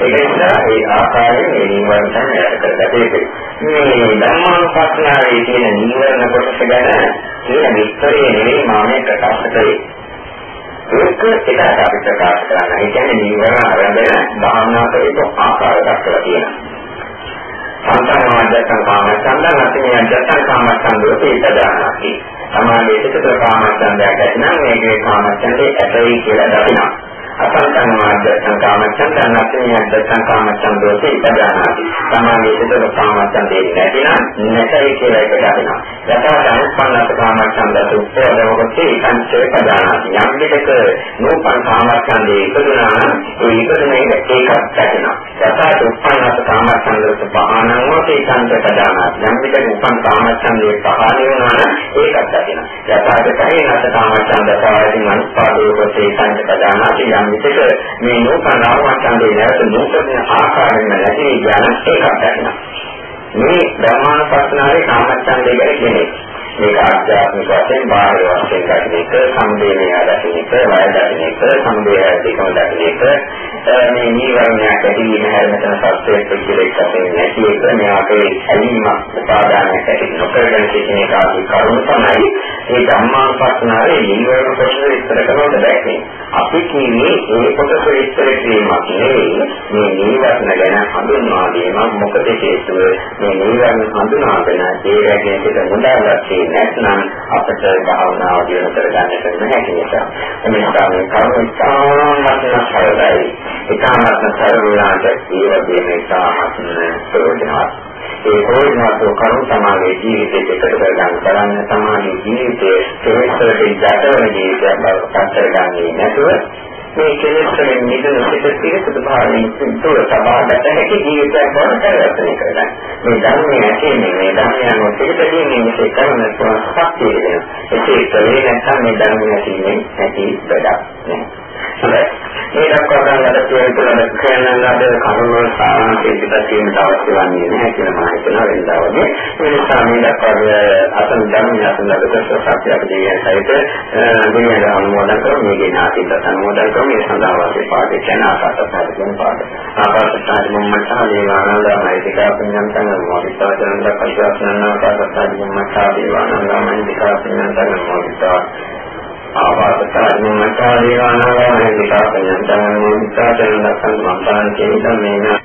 ඒක නිසා ඒ ආකාරයෙන් මේ නිවර්ණ තමයි යට කරගත යුතුයි මේ ධර්මානුපස්සනාවේ තියෙන නිවර්ණ කොටස ගැන කියන විස්තරය නෙවෙයි මම ප්‍රකාශ කරේ. ඒක එදාට අපි ප්‍රකාශ කරන්න. ඒ කියන්නේ නීවරණ ආරම්භන භාවනා කරේට ආකාර දක්වලා තියෙනවා. සංසාරවාදයන් කාම සංදන් අතිමිය ජතන් කාම සංදෝෂේ ඉදදානකි. සමාධියේ සිට කාම සංදයක් ඇතිනම් මේකේ කාම සංදේ ඇතයි කියලා දකිනවා. අසංකම් මාර්ග සංකාමච්ඡන් ධනත්මියද්ද සංකාමච්ඡන් දෝෂේ ඉදදානාති. සමාගයේ සිට කාමච්ඡන් දෙන්නේ නැතිනම් නැතයි කියලා එක දකිනවා. යථා සංස්පන්නත කාමච්ඡන් දසුප්පෝදවකේ සංචේ පදානාති. යම් විදක නූපන් කාමච්ඡන් දේ ඉපදුනා නම් ඒ ඉපදුනේ ඒකක් දකිනවා. යථා උප්පන්නත කාමච්ඡන් දස පහනං වකේ සංචේ පදානාති. යම් විදක උපන් කාමච්ඡන් දේ පහණේ වුණා නම් ඒකක් දකිනවා. යථා දෙකේ නැත කාමච්ඡන් දසාවකින් අනුපාදෝකේ සංචේ පදානාති. යම් විදිහට මේ නූතන ආවර්තනයේ නැවත නූතන ආකාරයෙන් නැති ඥාන එකක් ගන්නවා. මේ ධර්මානුපස්සනාවේ කාමච්ඡන්දය ගැන කියන්නේ මේක ආධ්‍යාත්මික වශයෙන් බාහිර වශයෙන් දකින එක සම්දේනය දකින එක වය දකින එක සම්දේය දෙකම දකින එක මේ නීවරණයක් ඇතිවීම හැරෙන සත්‍යයේ පිළිලෙක් වශයෙන් නැති එක මේ අපේ ඇලීම උපාදානයක් ඇති නොකරගෙන සිටින එක ආදී කරුණු තමයි ඒ ධම්මානුපස්සනාවේ නීවරණ ප්‍රශ්න විස්තර කරනකොට දැක්කේ. අපි කියන්නේ ඒ කොටස විස්තර කිරීමක් නෙවෙයි මේ නීවරණ ගැන හඳුන්වා දීමක් මොකද හේතුව? මේ නීවරණ හඳුනාගෙන ඒ රැගෙන සිට මුදාගත්තේ නැත්නම් අපට භාවනාව දියුණු කරගන්නට නැහැ නිසා. මේ නිසා මේ කරුණ ඉතාමත්ම සරලයි. ඉතාමත්ම සරලවට ඒ වගේම ඉතාමත්ම ප්‍රයෝජනවත්. ඒ ප්‍රයෝජනවත් කරුණ සමාජයේ ජීවිතයට එකතු කරගන්න කරන්න සමාජයේ ජීවිතයේ කෙලෙස්වලට ඉඩකඩ ජීවිතයක් බවට පත් කරගන්නේ නැතුව මේ කෙලෙස් වලින් මිදෙන සිත පිළිසුදු භාවයෙන් තුර සබාගත හැකි ජීවිතයක් බවට පරිවර්තනය කරගන්න. මේ ධර්මයේ ඇතිනේ මේ ධර්මයන් පිළිපැදීමේ මේ කරන ශක්තිය දෙනවා. ඒකේ කලේ නැත්නම් මේ ධර්මයේ ඇතිනේ ඇති වැඩක් නෑ. හොඳයි. මේ දක්වා ගන්නට තියෙන තුනක් කියනවාද කරුණ සාමාන්‍ය පිටතින් අවශ්‍ය වන්නේ නැහැ කියලා මම හිතනවා වෙනදා වගේ. ඒ නිසා මේ දක්වා අසන ධර්මය අසන ලකස සත්‍ය අපේ සහිත දුනියද අනුමෝදන් කරමු මේකේ නාතිත අනුමෝදන් කරමු මේ සඳහා වාසේ පාඩේ කියන ආකාශයට කියන පාඩ. ආකාශයට මොම්මට දේවානන්ද මෛත්‍රිකා පුඤ්ඤන්තං මොදිතාචරණ දක්ෂාසනන ආකාශයට මොම්මට දේවානන්ද මෛත්‍රිකා පුඤ්ඤන්තං මොදිතා ආවාසකාරණ මතාදීවානාගාමී විකාශයන් තමයි විකාශයන් දක්වන මතාන් කියන මේ